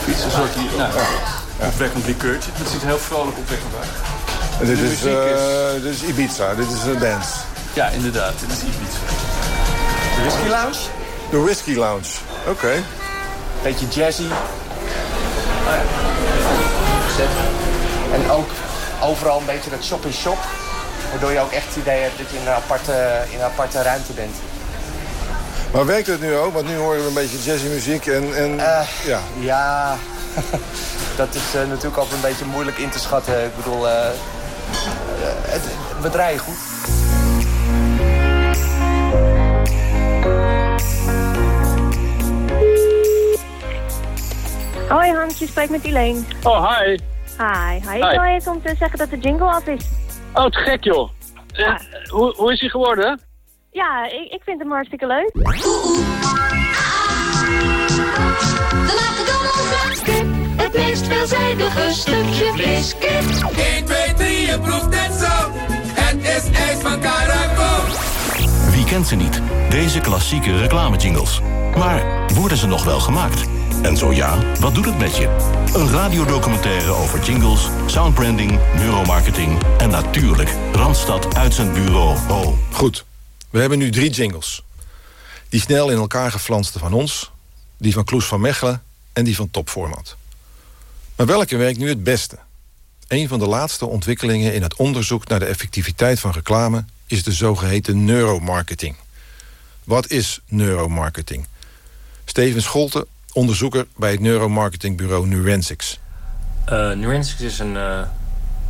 Iets een soort... Nou, ja. opwekkend likeurtje. Het ziet er heel vrolijk opwekkend uit. En dit, is, uh, dit is Ibiza, dit is een dance. Ja, inderdaad, dit is Ibiza. De Whisky Lounge? De Whisky Lounge, oké. Okay. Beetje jazzy. Oh ja. En ook overal een beetje dat shop-in-shop. Waardoor je ook echt het idee hebt dat je in een aparte, in een aparte ruimte bent. Maar werkt het nu ook? Want nu horen we een beetje jazzy muziek en... en uh, ja. ja, dat is uh, natuurlijk altijd een beetje moeilijk in te schatten. Ik bedoel, uh, het, we draaien goed. Hoi Hans, je spreekt met Elaine. Oh, hi. Hi, hi. Ik wil even om te zeggen dat de jingle af is. Oh, te gek joh. Ja. hoe, hoe is hij geworden? Ja, ik, ik vind hem hartstikke leuk. Het meest veelzijdige stukje vlees. Kip. 1, 2, 3, je proeft het zo. Het is ijs van Caraco. Wie kent ze niet? Deze klassieke reclamejingles. Maar worden ze nog wel gemaakt? En zo ja, wat doet het met je? Een radiodocumentaire over jingles, soundbranding, neuromarketing... en natuurlijk Randstad uit zijn bureau Oh. Goed, we hebben nu drie jingles. Die snel in elkaar geflanste van ons... die van Kloes van Mechelen en die van Topformat. Maar welke werkt nu het beste? Een van de laatste ontwikkelingen in het onderzoek naar de effectiviteit van reclame is de zogeheten neuromarketing. Wat is neuromarketing? Steven Scholte, onderzoeker bij het neuromarketingbureau Nurensics. Uh, Nurensics is een uh,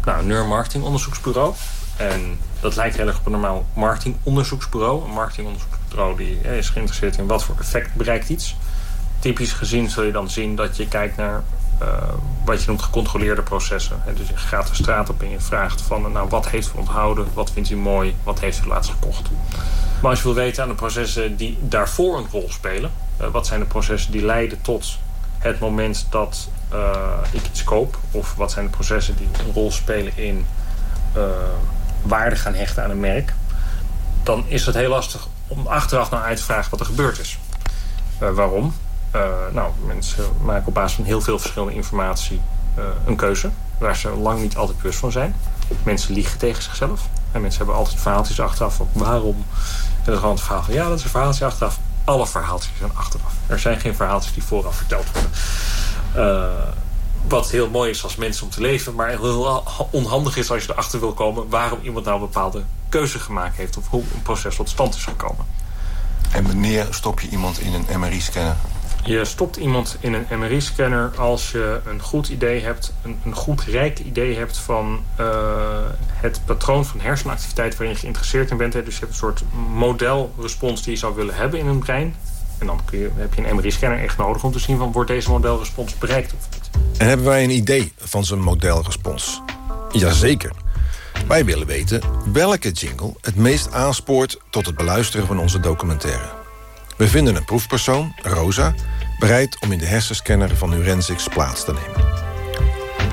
nou. En dat lijkt heel erg op een normaal marketingonderzoeksbureau. Een marketingonderzoeksbureau die is geïnteresseerd in wat voor effect bereikt iets. Typisch gezien zul je dan zien dat je kijkt naar uh, wat je noemt gecontroleerde processen. En dus je gaat de straat op en je vraagt van nou, wat heeft u onthouden, wat vindt u mooi, wat heeft u laatst gekocht. Maar als je wil weten aan de processen die daarvoor een rol spelen, uh, wat zijn de processen die leiden tot het moment dat uh, ik iets koop, of wat zijn de processen die een rol spelen in waarde gaan hechten aan een merk, dan is het heel lastig om achteraf nou uit te vragen wat er gebeurd is. waarom? Uh, nou, mensen maken op basis van heel veel verschillende informatie uh, een keuze. Waar ze lang niet altijd bewust van zijn. Mensen liegen tegen zichzelf. En mensen hebben altijd verhaaltjes achteraf waarom. En dat is gewoon het verhaal van ja, dat is een verhaaltje achteraf. Alle verhaaltjes zijn achteraf. Er zijn geen verhaaltjes die vooraf verteld worden. Wat heel mooi is als mensen om te leven. Maar heel onhandig is als je erachter wil komen... waarom iemand nou een bepaalde keuze gemaakt heeft. Of hoe een proces tot stand is gekomen. En wanneer stop je iemand in een MRI-scanner? Je stopt iemand in een MRI-scanner als je een goed idee hebt, een, een goed rijk idee hebt van eh, het patroon van hersenactiviteit waarin je geïnteresseerd in bent. Hè. Dus je hebt een soort modelrespons die je zou willen hebben in een brein. En dan kun je, heb je een MRI-scanner echt nodig om te zien van wordt deze modelrespons bereikt of niet. En hebben wij een idee van zijn modelrespons? Jazeker. Wij willen weten welke jingle het meest aanspoort tot het beluisteren van onze documentaire. We vinden een proefpersoon, Rosa, bereid om in de hersenscanner van Urensix plaats te nemen.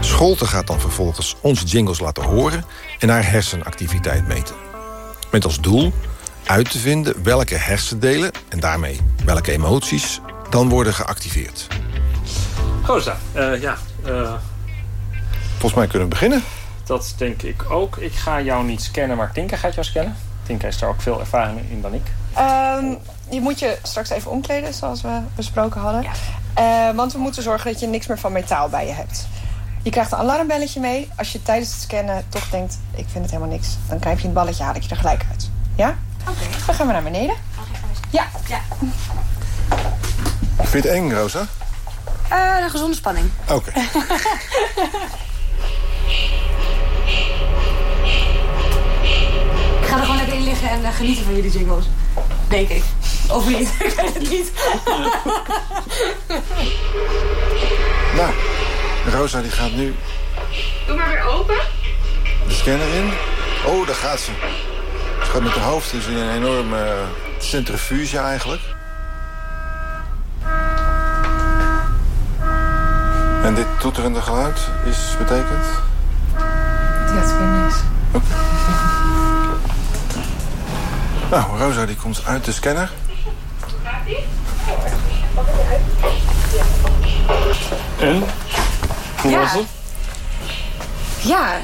Scholte gaat dan vervolgens onze jingles laten horen en haar hersenactiviteit meten. Met als doel uit te vinden welke hersendelen en daarmee welke emoties dan worden geactiveerd. Rosa, eh, ja, eh, Volgens mij kunnen we beginnen. dat denk ik ook. Ik ga jou niet scannen, maar Tinka gaat jou scannen. Tinka heeft daar ook veel ervaring in dan ik. Ehm, je moet je straks even omkleden, zoals we besproken hadden. Eh, want we moeten zorgen dat je niks meer van metaal bij je hebt. Je krijgt een alarmbelletje mee. Als je tijdens het scannen toch denkt, ik vind het helemaal niks... dan knijp je een balletje, haal ik je er gelijk uit. Ja? Oké. Dan gaan we naar beneden. Ja. ja. Vind je het eng, Rosa? Eh, een gezonde spanning. Oké. Ik ga er gewoon lekker in liggen en eh, genieten van jullie jingles. Denk ik. Of niet? ik weet het niet. Nou, Rosa die gaat nu Doe maar weer open. de scanner in. Oh, daar gaat ze. Ze gaat met haar hoofd dus in een enorme centrifuge eigenlijk. En dit toeterende geluid is betekend... Ja, het weer is. Nou, Rosa die komt uit de scanner. En? Hoe Ja. was het? Ja.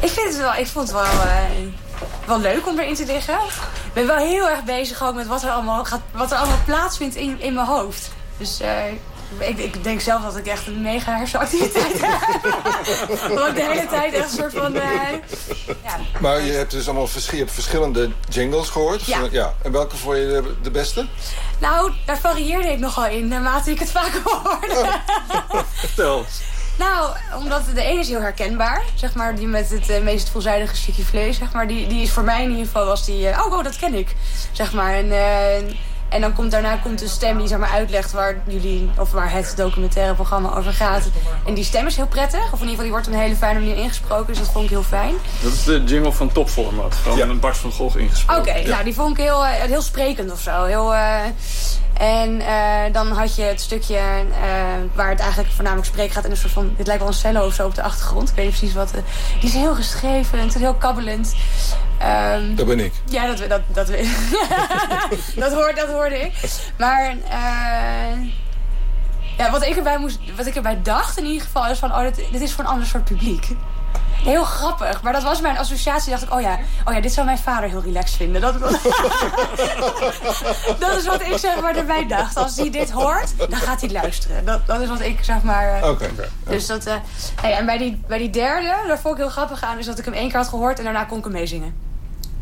Ik, vind het wel, ik vond het wel, eh, wel leuk om erin te liggen. Ik ben wel heel erg bezig ook met wat er allemaal, gaat, wat er allemaal plaatsvindt in, in mijn hoofd. Dus eh, ik, ik denk zelf dat ik echt een mega hersenactiviteit heb. Ik de hele tijd echt een soort van... eh, ja, Maar je hebt dus allemaal vers- je hebt verschillende jingles gehoord. Ja. ja. En welke vond je de, de beste? Nou, daar varieerde ik nogal in naarmate ik het vaker hoorde. Vertel. Nou, omdat de ene is heel herkenbaar. Zeg maar, die met het eh, meest veelzijdige stukje vlees. Zeg maar, die, die is voor mij in ieder geval was die... eh, oh, oh, dat ken ik. Zeg maar. En, eh, en dan komt daarna komt een stem die zeg maar, uitlegt waar jullie... of waar het documentaire programma over gaat. En die stem is heel prettig. Of in ieder geval, die wordt op een hele fijne manier ingesproken. Dus dat vond ik heel fijn. Dat is de jingle van topformat. Van een Bart van Gogh ingesproken. Oké, nou die vond ik heel, eh, heel sprekend of zo. Heel, eh, en eh, dan had je het stukje eh, waar het eigenlijk voornamelijk spreek gaat. En een soort van, dit lijkt wel een cello of zo op de achtergrond. Ik weet niet precies wat. die is heel geschreven en heel kabbelend. Ehm, Dat ben ik. ja, dat, dat, dat, dat, hoorde, dat hoorde ik. Maar eh, ja, wat, ik erbij moest, wat ik erbij dacht in ieder geval is van... Oh, dit, dit is voor een ander soort publiek. Heel grappig. Maar dat was mijn associatie. dacht ik, oh ja, oh ja dit zou mijn vader heel relaxed vinden. Dat, is wat ik zeg maar erbij dacht. Als hij dit hoort, dan gaat hij luisteren. Dat, dat is wat ik zeg maar... eh, Oké. Dus dat, eh, hey, en bij die, bij die derde, daar vond ik heel grappig aan... is dat ik hem één keer had gehoord en daarna kon ik hem meezingen.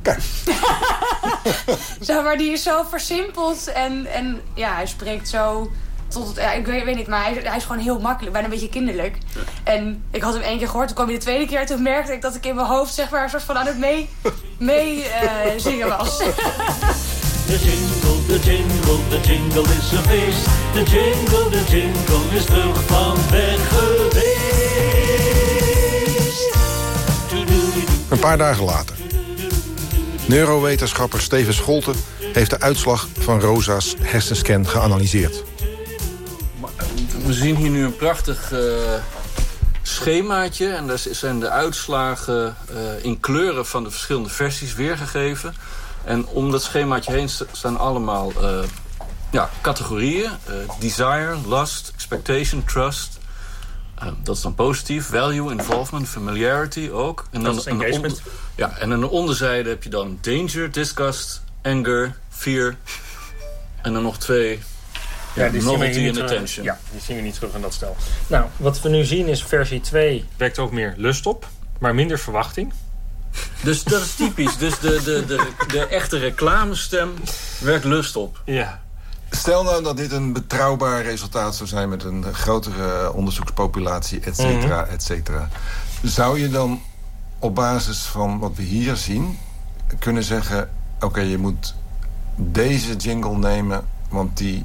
zeg maar, die is zo versimpeld en, en ja, hij spreekt zo tot het, ja, ik weet, weet niet, maar hij, hij is gewoon heel makkelijk, bijna een beetje kinderlijk. En ik had hem één keer gehoord, toen kwam hij de tweede keer, toen merkte ik dat ik in mijn hoofd zeg maar een soort van aan het mee, mee eh, zingen was. De jingle, de jingle, de jingle is een feest. De jingle, de jingle is terug van weg geweest. Een paar dagen later. Neurowetenschapper Steven Scholte heeft de uitslag van Rosa's hersenscan geanalyseerd. We zien hier nu een prachtig eh, schemaatje. En daar zijn de uitslagen eh, in kleuren van de verschillende versies weergegeven. En om dat schemaatje heen st- staan allemaal eh, ja, categorieën. Desire, lust, expectation, trust. Dat is dan positief. Value, involvement, familiarity ook. En Dat is aan de engagement. ja, en aan de onderzijde heb je dan danger, disgust, anger, fear. En dan nog twee. Ja, Ja, die zien we novelty hier en niet terug. attention. Ja, die zien we niet terug in dat stel. Nou, wat we nu zien is versie 2 wekt ook meer lust op, maar minder verwachting. Dus dat is typisch. Dus de, de, de, de echte reclamestem werkt lust op. Ja. Stel nou dat dit een betrouwbaar resultaat zou zijn... met een grotere onderzoekspopulatie, et cetera, Mhm. et cetera. Zou je dan op basis van wat we hier zien... kunnen zeggen... oké, je moet deze jingle nemen... want die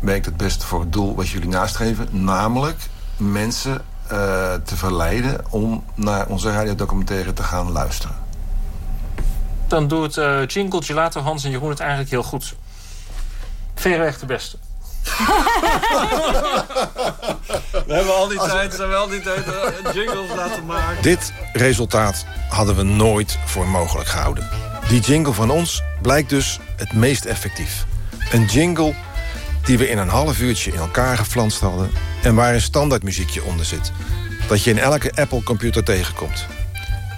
werkt het beste voor het doel wat jullie nastreven. Namelijk mensen eh, te verleiden om naar onze radiodocumentaire te gaan luisteren. Dan doet eh Jingle, Gelato, Hans en Jeroen het eigenlijk heel goed. Verreweg de beste. We hebben al die tijd, ze hebben al die tijd jingles laten maken. Dit resultaat hadden we nooit voor mogelijk gehouden. Die jingle van ons blijkt dus het meest effectief. Een jingle die we in een half uurtje in elkaar geflanst hadden... en waar een standaardmuziekje onder zit. Dat je in elke Apple-computer tegenkomt.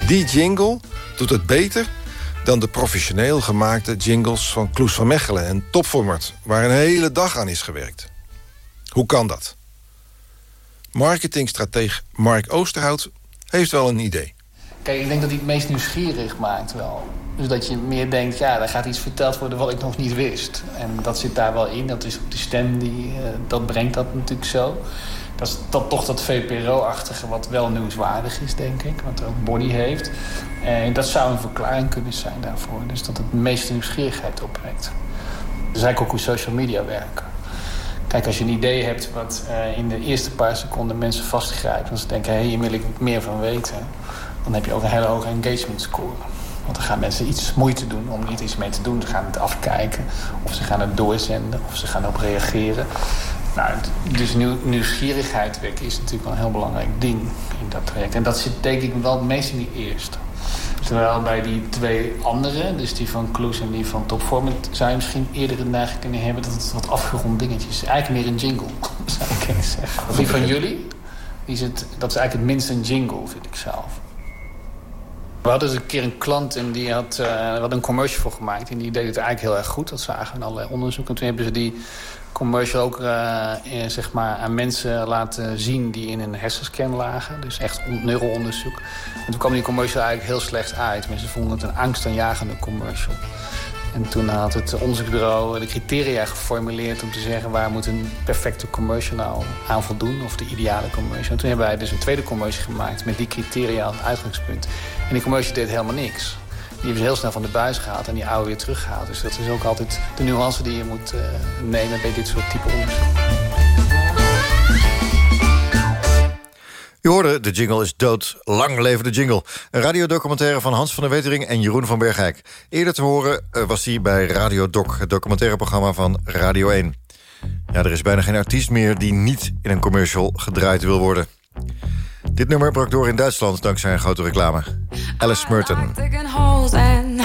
Die jingle doet het beter dan de professioneel gemaakte jingles van Kloes van Mechelen en Topformat... waar een hele dag aan is gewerkt. Hoe kan dat? Marketingstrateeg Mark Oosterhout heeft wel een idee. Kijk, ik denk dat hij het meest nieuwsgierig maakt wel. Dus dat je meer denkt, ja, er gaat iets verteld worden wat ik nog niet wist. En dat zit daar wel in. Dat is ook de stem die eh, dat brengt dat natuurlijk zo. Dat is toch dat VPRO-achtige wat wel nieuwswaardig is, denk ik. Wat ook body heeft. En dat zou een verklaring kunnen zijn daarvoor. Dus dat het meeste nieuwsgierigheid opwekt. Dat is eigenlijk ook hoe social media werken. Kijk, als je een idee hebt wat eh, in de eerste paar seconden mensen vastgrijpt... en ze denken, hé, hier wil ik meer van weten... dan heb je ook een hele hoge engagement score. Want dan gaan mensen iets moeite doen om niet iets mee te doen. Ze gaan het afkijken, of ze gaan het doorzenden, of ze gaan erop reageren. Nou, dus nieuw, nieuwsgierigheid wekken is natuurlijk wel een heel belangrijk ding in dat traject. En dat zit denk ik wel het meest in die eerste. Terwijl bij die twee andere, dus die van Kloes en die van Topformat... zou je misschien eerder de neiging kunnen hebben dat het wat afgerond dingetje is. Eigenlijk meer een jingle, zou ik kunnen zeggen. Die van jullie, die is het, dat is eigenlijk het minst een jingle, vind ik zelf. We hadden eens een keer een klant en die had, eh, hadden een commercial voor gemaakt. En die deed het eigenlijk heel erg goed. Dat zagen we in allerlei onderzoeken. En toen hebben ze die commercial ook eh, eh, zeg maar aan mensen laten zien die in een hersenscan lagen. Dus echt on- neuroonderzoek. En toen kwam die commercial eigenlijk heel slecht uit. Mensen vonden het een angstaanjagende commercial. En toen had het onderzoeksbureau de criteria geformuleerd om te zeggen... waar moet een perfecte commercial nou aan voldoen, of de ideale commercial. En toen hebben wij dus een tweede commercial gemaakt met die criteria als uitgangspunt. En die commercial deed helemaal niks. Die ze heel snel van de buis gehaald en die oude weer teruggehaald. Dus dat is ook altijd de nuance die je moet eh, nemen bij dit soort type onderzoek. U hoorde, de jingle is dood. Lang leven de jingle. Een radiodocumentaire van Hans van der Wetering en Jeroen van Bergijk. Eerder te horen eh, was hij bij Radio Doc, het documentaireprogramma van Radio 1. Ja, er is bijna geen artiest meer die niet in een commercial gedraaid wil worden. Dit nummer brak door in Duitsland dankzij een grote reclame. Alice Merton. digging holes and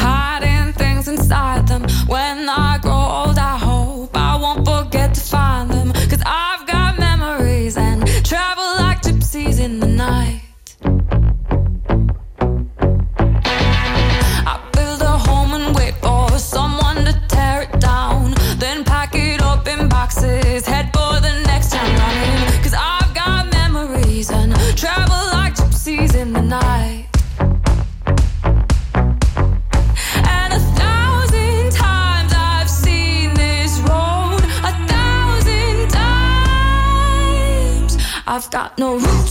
got no roots,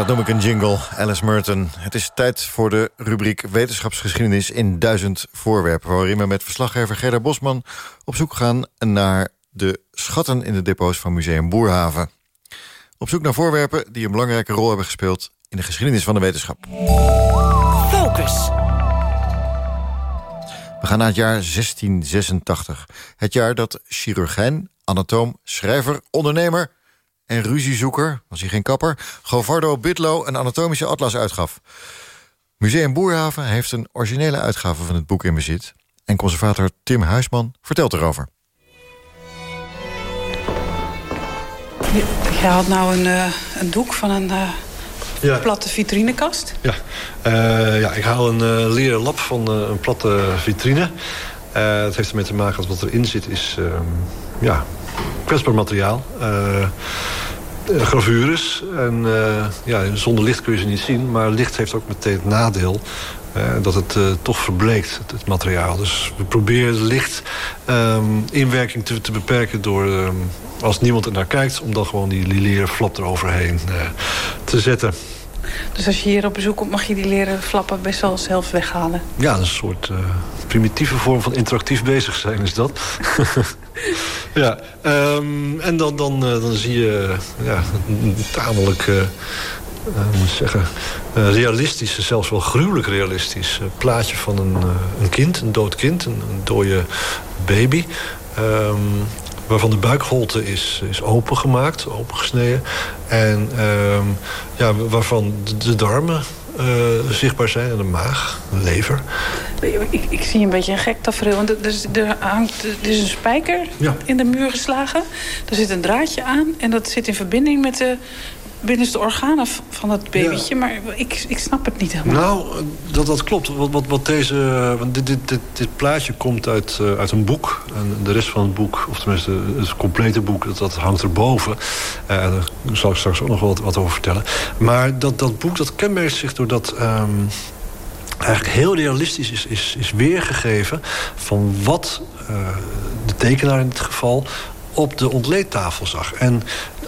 dat noem ik een jingle, Alice Merton. Het is tijd voor de rubriek Wetenschapsgeschiedenis in duizend voorwerpen... waarin we met verslaggever Gerda Bosman op zoek gaan... naar de schatten in de depots van Museum Boerhaven. Op zoek naar voorwerpen die een belangrijke rol hebben gespeeld... in de geschiedenis van de wetenschap. Focus. We gaan naar het jaar 1686. Het jaar dat chirurgijn, anatoom, schrijver, ondernemer en ruziezoeker... was hij geen kapper, Govardo Bitlo een anatomische atlas uitgaf. Museum Boerhaven heeft een originele uitgave van het boek in bezit... en conservator Tim Huisman vertelt erover. Je, je had nou een, eh, een doek van een eh, Ja. platte vitrinekast. Ja, Eh, ja ik haal een eh, leren lap van een platte vitrine. Eh het heeft ermee te maken dat wat erin zit is ehm, ja, kwetsbaar materiaal. Eh, eh, gravures. En eh, ja, zonder licht kun je ze niet zien. Maar licht heeft ook meteen het nadeel dat het toch verbleekt, het, het materiaal. Dus we proberen licht ehm, inwerking te, te beperken door... ehm, als niemand er naar kijkt, om dan gewoon die, die leren flap eroverheen te zetten. Dus als je hier op bezoek komt, mag je die leren flappen best wel zelf weghalen. Ja, een soort primitieve vorm van interactief bezig zijn is dat. ja, ehm, en dan, dan, eh, dan zie je ja, tamelijk, hoe moet zeggen, realistisch, zelfs wel gruwelijk realistisch plaatje van een, een kind, een dood kind, een, een dode baby. Ehm, waarvan de buikholte is, is opengemaakt, opengesneden. En ehm, ja, waarvan de, darmen zichtbaar zijn en de maag, de lever. Ik, ik zie een beetje een gek tafereel. Want er, is- er, hangt, er is een spijker Ja. in de muur geslagen. Er zit een draadje aan. En dat zit in verbinding met de binnenste organen van dat babytje. Maar ik, ik snap het niet helemaal. Nou, dat, dat klopt. Wat, wat, wat deze, want dit, dit, dit, dit plaatje komt uit, eh, uit een boek. En de rest van het boek, of tenminste het complete boek, dat, dat hangt erboven. Eh, daar zal ik straks ook nog wat, wat over vertellen. Maar dat, dat boek dat kenmerkt zich doordat... ehm eigenlijk heel realistisch is, is, is weergegeven... van wat eh, de tekenaar in dit geval op de ontleedtafel zag. En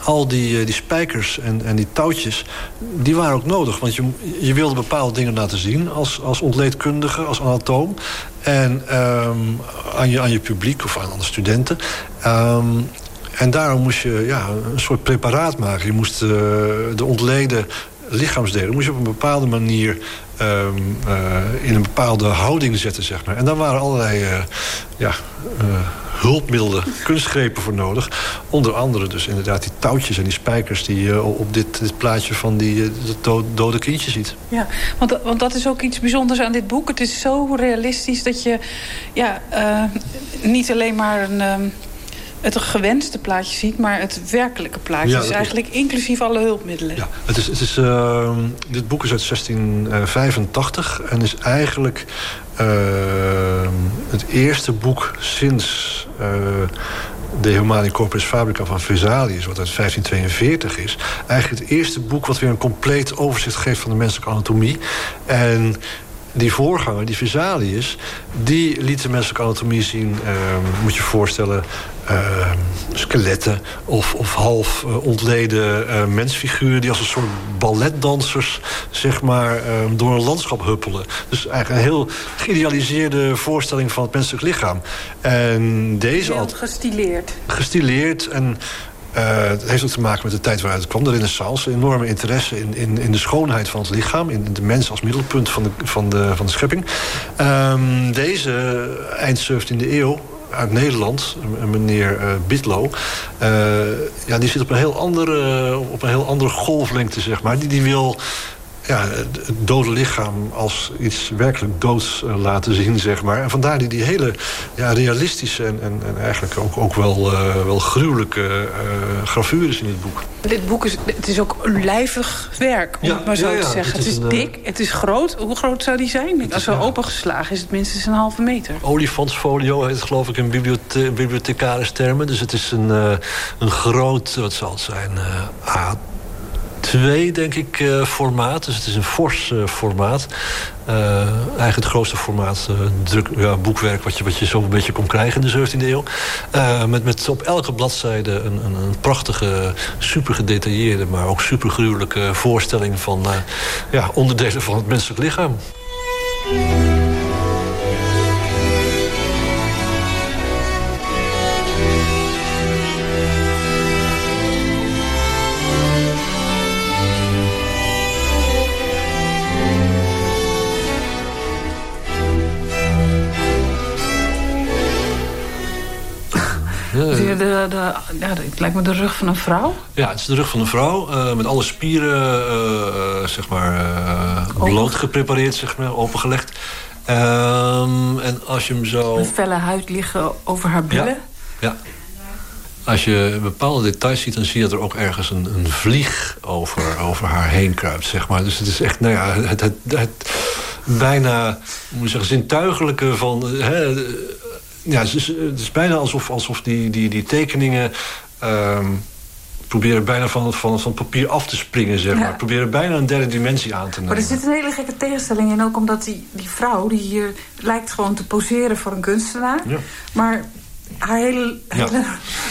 al die, eh, die spijkers en, en die touwtjes, die waren ook nodig. Want je, je wilde bepaalde dingen laten zien als, als ontleedkundige, als anatoom. En ehm, aan, je, aan je publiek of aan, de studenten. Ehm, en daarom moest je ja, een soort preparaat maken. Je moest eh, de ontleden lichaamsdelen moest je op een bepaalde manier ehm, eh, in een bepaalde houding zetten, zeg maar. En daar waren allerlei eh, ja, eh, hulpmiddelen, kunstgrepen voor nodig. Onder andere dus inderdaad die touwtjes en die spijkers... die je op dit, dit plaatje van die eh, dat do- dode kindje ziet. Ja, want, want dat is ook iets bijzonders aan dit boek. Het is zo realistisch dat je ja, niet alleen maar een, ehm, het gewenste plaatje ziet... maar het werkelijke plaatje. Ja, dus eigenlijk inclusief alle hulpmiddelen. Ja, het is, het is, ehm, dit boek is uit 1685 en is eigenlijk ehm, het eerste boek sinds eh, de Humani Corporis Fabrica van Vesalius, wat uit 1542 is. Eigenlijk het eerste boek wat weer een compleet overzicht geeft van de menselijke anatomie. En die voorganger, die Vesalius, die liet de menselijke anatomie zien, ehm, moet je je voorstellen, ehm, skeletten of, of half eh, ontleden eh, mensfiguren die als een soort balletdansers zeg maar, ehm, door een landschap huppelen. Dus eigenlijk een heel geïdealiseerde voorstelling van het menselijk lichaam. En deze Heel gestileerd. gestileerd en Eh, het heeft ook te maken met de tijd waaruit het kwam. De renaissance, enorme interesse in, in, in de schoonheid van het lichaam. In de mens als middelpunt van de, van de, van de schepping. Ehm, deze eind 17e eeuw uit Nederland, meneer uh, Bitlo... Uh, ja, die zit op een heel andere, op een heel andere golflengte, zeg maar. Die, die wil ja, het dode lichaam als iets werkelijk doods uh, laten zien, zeg maar. En vandaar die, die hele ja, realistische en, en, en eigenlijk ook, ook wel, uh, wel gruwelijke uh, gravures in het boek. Dit boek is, het is ook een lijvig werk, om Ja, het maar zo ja, te zeggen. het Het is eh, dik, het is groot. Hoe groot zou die zijn? Als zo opengeslagen is het minstens een halve meter. Olifantsfolio heet het geloof ik in bibliothe bibliothecaris termen. Dus het is een, een groot, wat zal het zijn, uh, A2 denk ik uh, formaat. Dus het is een fors uh, formaat. Uh, eigenlijk het grootste formaat druk, ja, boekwerk wat je, wat je zo een beetje kon krijgen in de 17e eeuw. met, met op elke bladzijde een, een, een prachtige, super gedetailleerde... maar ook super gruwelijke voorstelling van ja, onderdelen van het menselijk lichaam. De, de, de, ja, het lijkt me de rug van een vrouw. Ja, het is de rug van een vrouw. Uh, met alle spieren, uh, zeg maar, uh, bloot geprepareerd, zeg maar, opengelegd. Um, en als je hem zo... Met felle huid liggen over haar billen. Ja, ja. Als je bepaalde details ziet, dan zie je dat er ook ergens een, een vlieg over, over haar heen kruipt, zeg maar. Dus het is echt, nou ja, het, het, het bijna, hoe zeggen, zintuigelijke van... Hè, ja, het is, het is bijna alsof, alsof die, die, die tekeningen... Um, proberen bijna van, van, van papier af te springen, zeg maar. Ja. Proberen bijna een derde dimensie aan te nemen. Maar er zit een hele gekke tegenstelling in. Ook omdat die, die vrouw, die hier lijkt gewoon te poseren voor een kunstenaar. Ja. Maar haar hele, Ja. hele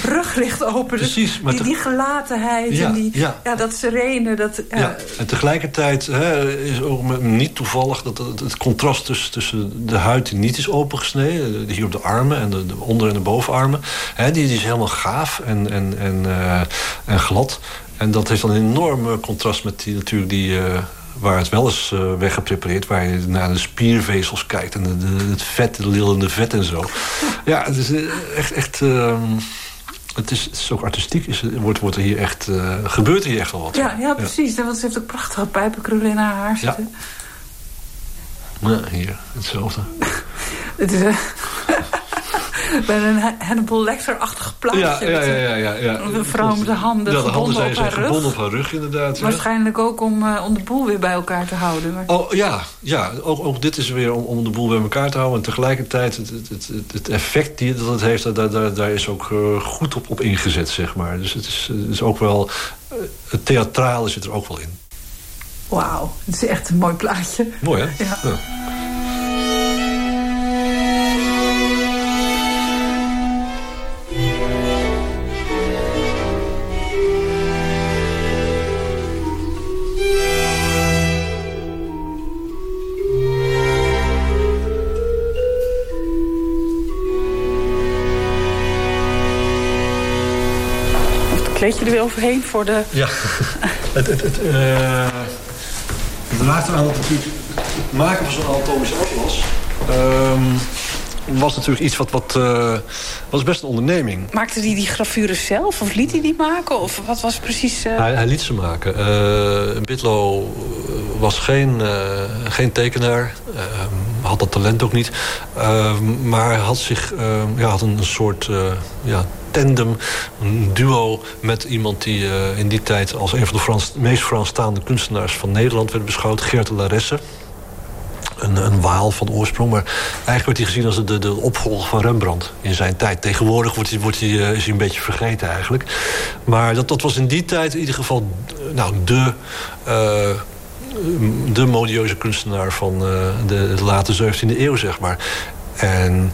rug ligt open. Dus Precies, die, te- die gelatenheid Ja, en die, ja. ja. dat serene. Dat, ja, en tegelijkertijd hè, is ook niet toevallig dat het, het contrast tussen, tussen de huid die niet is opengesneden, de- hier op de armen en de, de onder- en de bovenarmen, hè, die, die is helemaal gaaf en, en, en, eh, en glad. En dat heeft dan een enorm contrast met die, natuurlijk die, eh, waar het wel is eh, weggeprepareerd, waar je naar de spiervezels kijkt en de, de- het vet, het lillende vet en zo. Ja, het is eh, echt. echt ehm, het is, het is ook artistiek, is, het- wordt, wordt er hier echt, eh, gebeurt er hier echt wel wat. ja, ja, precies. Want ze heeft ook prachtige pijpenkrullen in haar haar Ja. zitten. Ja, hier, hetzelfde. Het is bijna een Hannibal Lecter-achtig plaatje. Ja, ja, ja, ja, ja, ja. Een vrouw met de handen Ja, de handen gebonden zijn, op haar rug. gebonden op haar rug, inderdaad. Waarschijnlijk ook om, eh, om de boel weer bij elkaar te houden. Maar... Oh ja, ja ook, ook dit is weer om, om de boel bij elkaar te houden. En tegelijkertijd, het, het, het, het effect die dat het heeft, daar, daar, daar is ook eh, goed op, op ingezet, zeg maar. Dus het is, is ook wel, eh, het theatrale zit er ook wel in. Wauw, het is echt een mooi plaatje. Mooi, hè? Ja. Kleedje er weer overheen voor de... Ja, het, het, het, eh, het raakt eraan dat natuurlijk het maken van zo'n anatomische atlas... ehm, was natuurlijk iets wat, wat eh, was best een onderneming. Maakte hij die gravures zelf of liet hij die maken? Of wat was precies... eh, Hij, hij liet ze maken. Eh Bitlo was geen, eh, geen tekenaar. eh, had dat talent ook niet. Eh, maar hij had, zich, ja, had een soort eh, ja, tandem, een duo... met iemand die eh, in die tijd als een van de Frans, meest Franstaande kunstenaars van Nederland werd beschouwd. Geert de Laresse. Een, een waal van oorsprong. Maar eigenlijk werd hij gezien als de, de opvolger van Rembrandt in zijn tijd. Tegenwoordig wordt hij, wordt hij, eh, is hij een beetje vergeten eigenlijk. Maar dat, dat was in die tijd in ieder geval eh, nou, de, eh, de modieuze kunstenaar van eh, de late 17e eeuw, zeg maar. En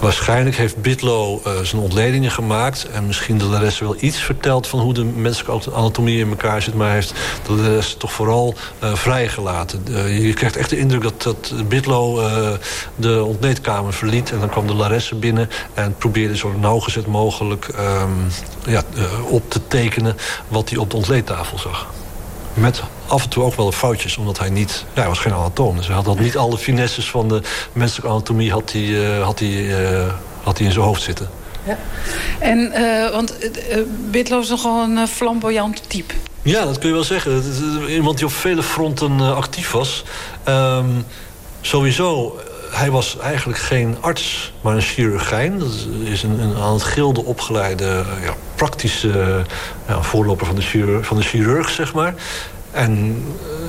Waarschijnlijk heeft Bitlow uh, zijn ontledingen gemaakt... en misschien de Laresse wel iets verteld... van hoe de menselijke anatomie in elkaar zit... maar heeft de Laresse toch vooral uh, vrijgelaten. Uh, je krijgt echt de indruk dat, dat Bitlow de ontleedkamer verliet... en dan kwam de Laresse binnen en probeerde zo nauwgezet mogelijk... Um, ja, op te tekenen wat hij op de ontleedtafel zag. Met af en toe ook wel foutjes, omdat hij niet... Ja, hij was geen anatoom, dus hij had, niet alle finesses van de menselijke anatomie... had hij, uh, had hij, uh, had hij in zijn hoofd zitten. Ja. En, uh, want Bitlo is nogal een flamboyant type. Ja, dat kun je wel zeggen. Iemand die op vele fronten actief was. Um, sowieso hij was eigenlijk geen arts, maar een chirurgijn. Dat is een, een aan het gilde opgeleide ja, praktische ja, voorloper van de, chirurg, van de chirurg, zeg maar. En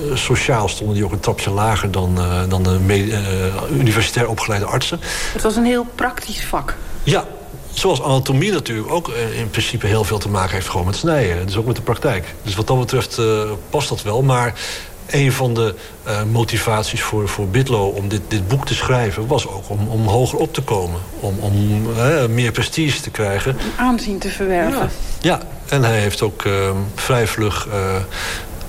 uh, sociaal stonden die ook een trapje lager dan, uh, dan de uh, universitair opgeleide artsen. Het was een heel praktisch vak. Ja, zoals anatomie natuurlijk ook in principe heel veel te maken heeft gewoon met snijden. Dus ook met de praktijk. Dus wat dat betreft past dat wel. Maar een van de uh, motivaties voor, voor Bitlo om dit, dit boek te schrijven... was ook om, om hoger op te komen. Om, om uh, meer prestige te krijgen. Aanzien te verwerven. Ja, ja. en hij heeft ook uh, vrij vlug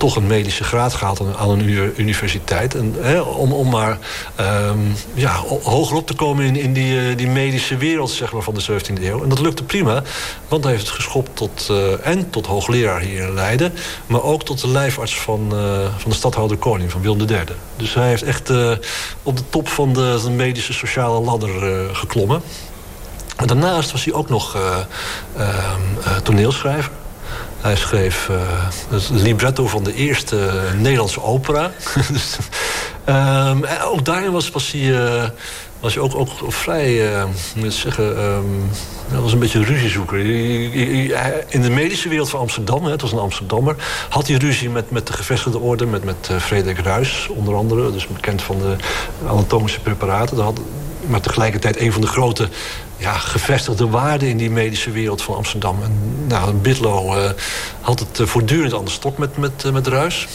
toch een medische graad gehaald aan een universiteit. En, hè, om, om maar um, ja, hoger op te komen in, in die, uh, die medische wereld zeg maar, van de 17e eeuw. En dat lukte prima, want hij heeft het geschopt tot, uh, en tot hoogleraar hier in Leiden... maar ook tot de lijfarts van, uh, van de stadhouder Koning, van Willem III. Dus hij heeft echt op de top van de, medische sociale ladder geklommen. En daarnaast was hij ook nog toneelschrijver. Hij schreef uh, het libretto van de eerste Nederlandse opera. dus, um, en ook daarin was, was hij, uh, was hij ook, ook vrij, uh, moet zeggen... Um, dat was een beetje een ruziezoeker. In de medische wereld van Amsterdam, het was een Amsterdammer... had hij ruzie met, met de gevestigde orde, met, met Frederik Ruys onder andere. Dus bekend van de anatomische preparaten. Had, maar tegelijkertijd een van de grote ja, gevestigde waarden in die medische wereld van Amsterdam. En nou, Bitlo uh, had het uh, voortdurend aan de stok met, met, uh, met Ruis.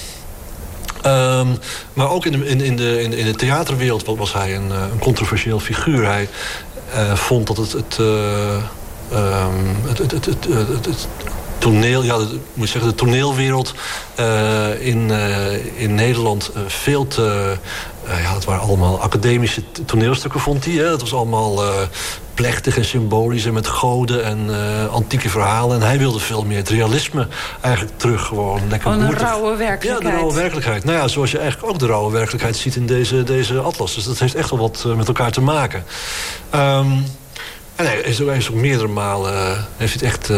Um, maar ook in de, in, in, de, in, de theaterwereld was hij een, een controversieel figuur. Hij vond dat het, het, het, het, het, het, toneel, ja, moet zeggen, de toneelwereld in, in Nederland veel te... ja, het waren allemaal academische toneelstukken, vond hij. Hè? Het was allemaal plechtig en symbolisch en met goden en antieke verhalen. En hij wilde veel meer het realisme eigenlijk terug. Gewoon lekker Een rauwe werkelijkheid. Ja, de rauwe werkelijkheid. Nou ja, zoals je eigenlijk ook de rauwe werkelijkheid ziet in deze, deze atlas. Dus dat heeft echt wel wat met elkaar te maken. Um, en hij is, hij is ook meerdere malen... heeft het echt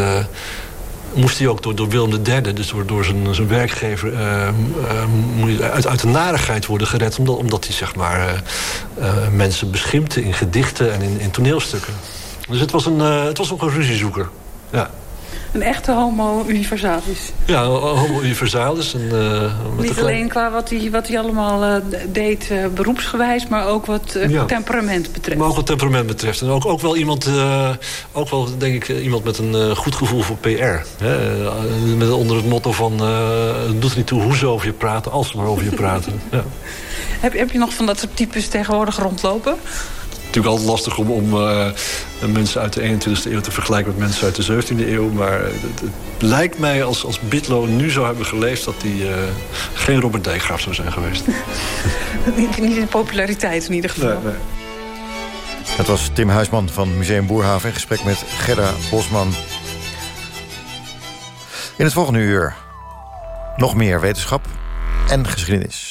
moest hij ook door, door Willem III, dus door, door zijn, zijn werkgever... Uh, uh, uit, uit de narigheid worden gered... omdat, omdat hij zeg maar, uh, mensen beschimpte in gedichten en in, in toneelstukken. Dus het was, een, het was ook een ruziezoeker. Ja. Een echte homo universalis. Ja, homo universalis. En, uh, Niet alleen qua wat hij, wat hij allemaal uh, deed uh, beroepsgewijs... maar ook wat ja. temperament betreft. Maar ook wat temperament betreft. En ook, ook wel iemand, ook wel, denk ik, iemand met een goed gevoel voor PR. Hè? met onder het motto van... het doet er niet toe hoe ze over je praten, als ze maar over je praten. ja. heb, heb je nog van dat soort types tegenwoordig rondlopen? Natuurlijk altijd lastig om, om uh, mensen uit de 21e eeuw te vergelijken met mensen uit de 17e eeuw. Maar het, het lijkt mij als, als Bitlo nu zou hebben geleefd dat hij uh, geen Robert Dijkgraaf zou zijn geweest. niet, niet in populariteit in ieder geval. Nee, nee. Het was Tim Huisman van Museum Boerhaven in gesprek met Gerda Bosman. In het volgende uur nog meer wetenschap en geschiedenis.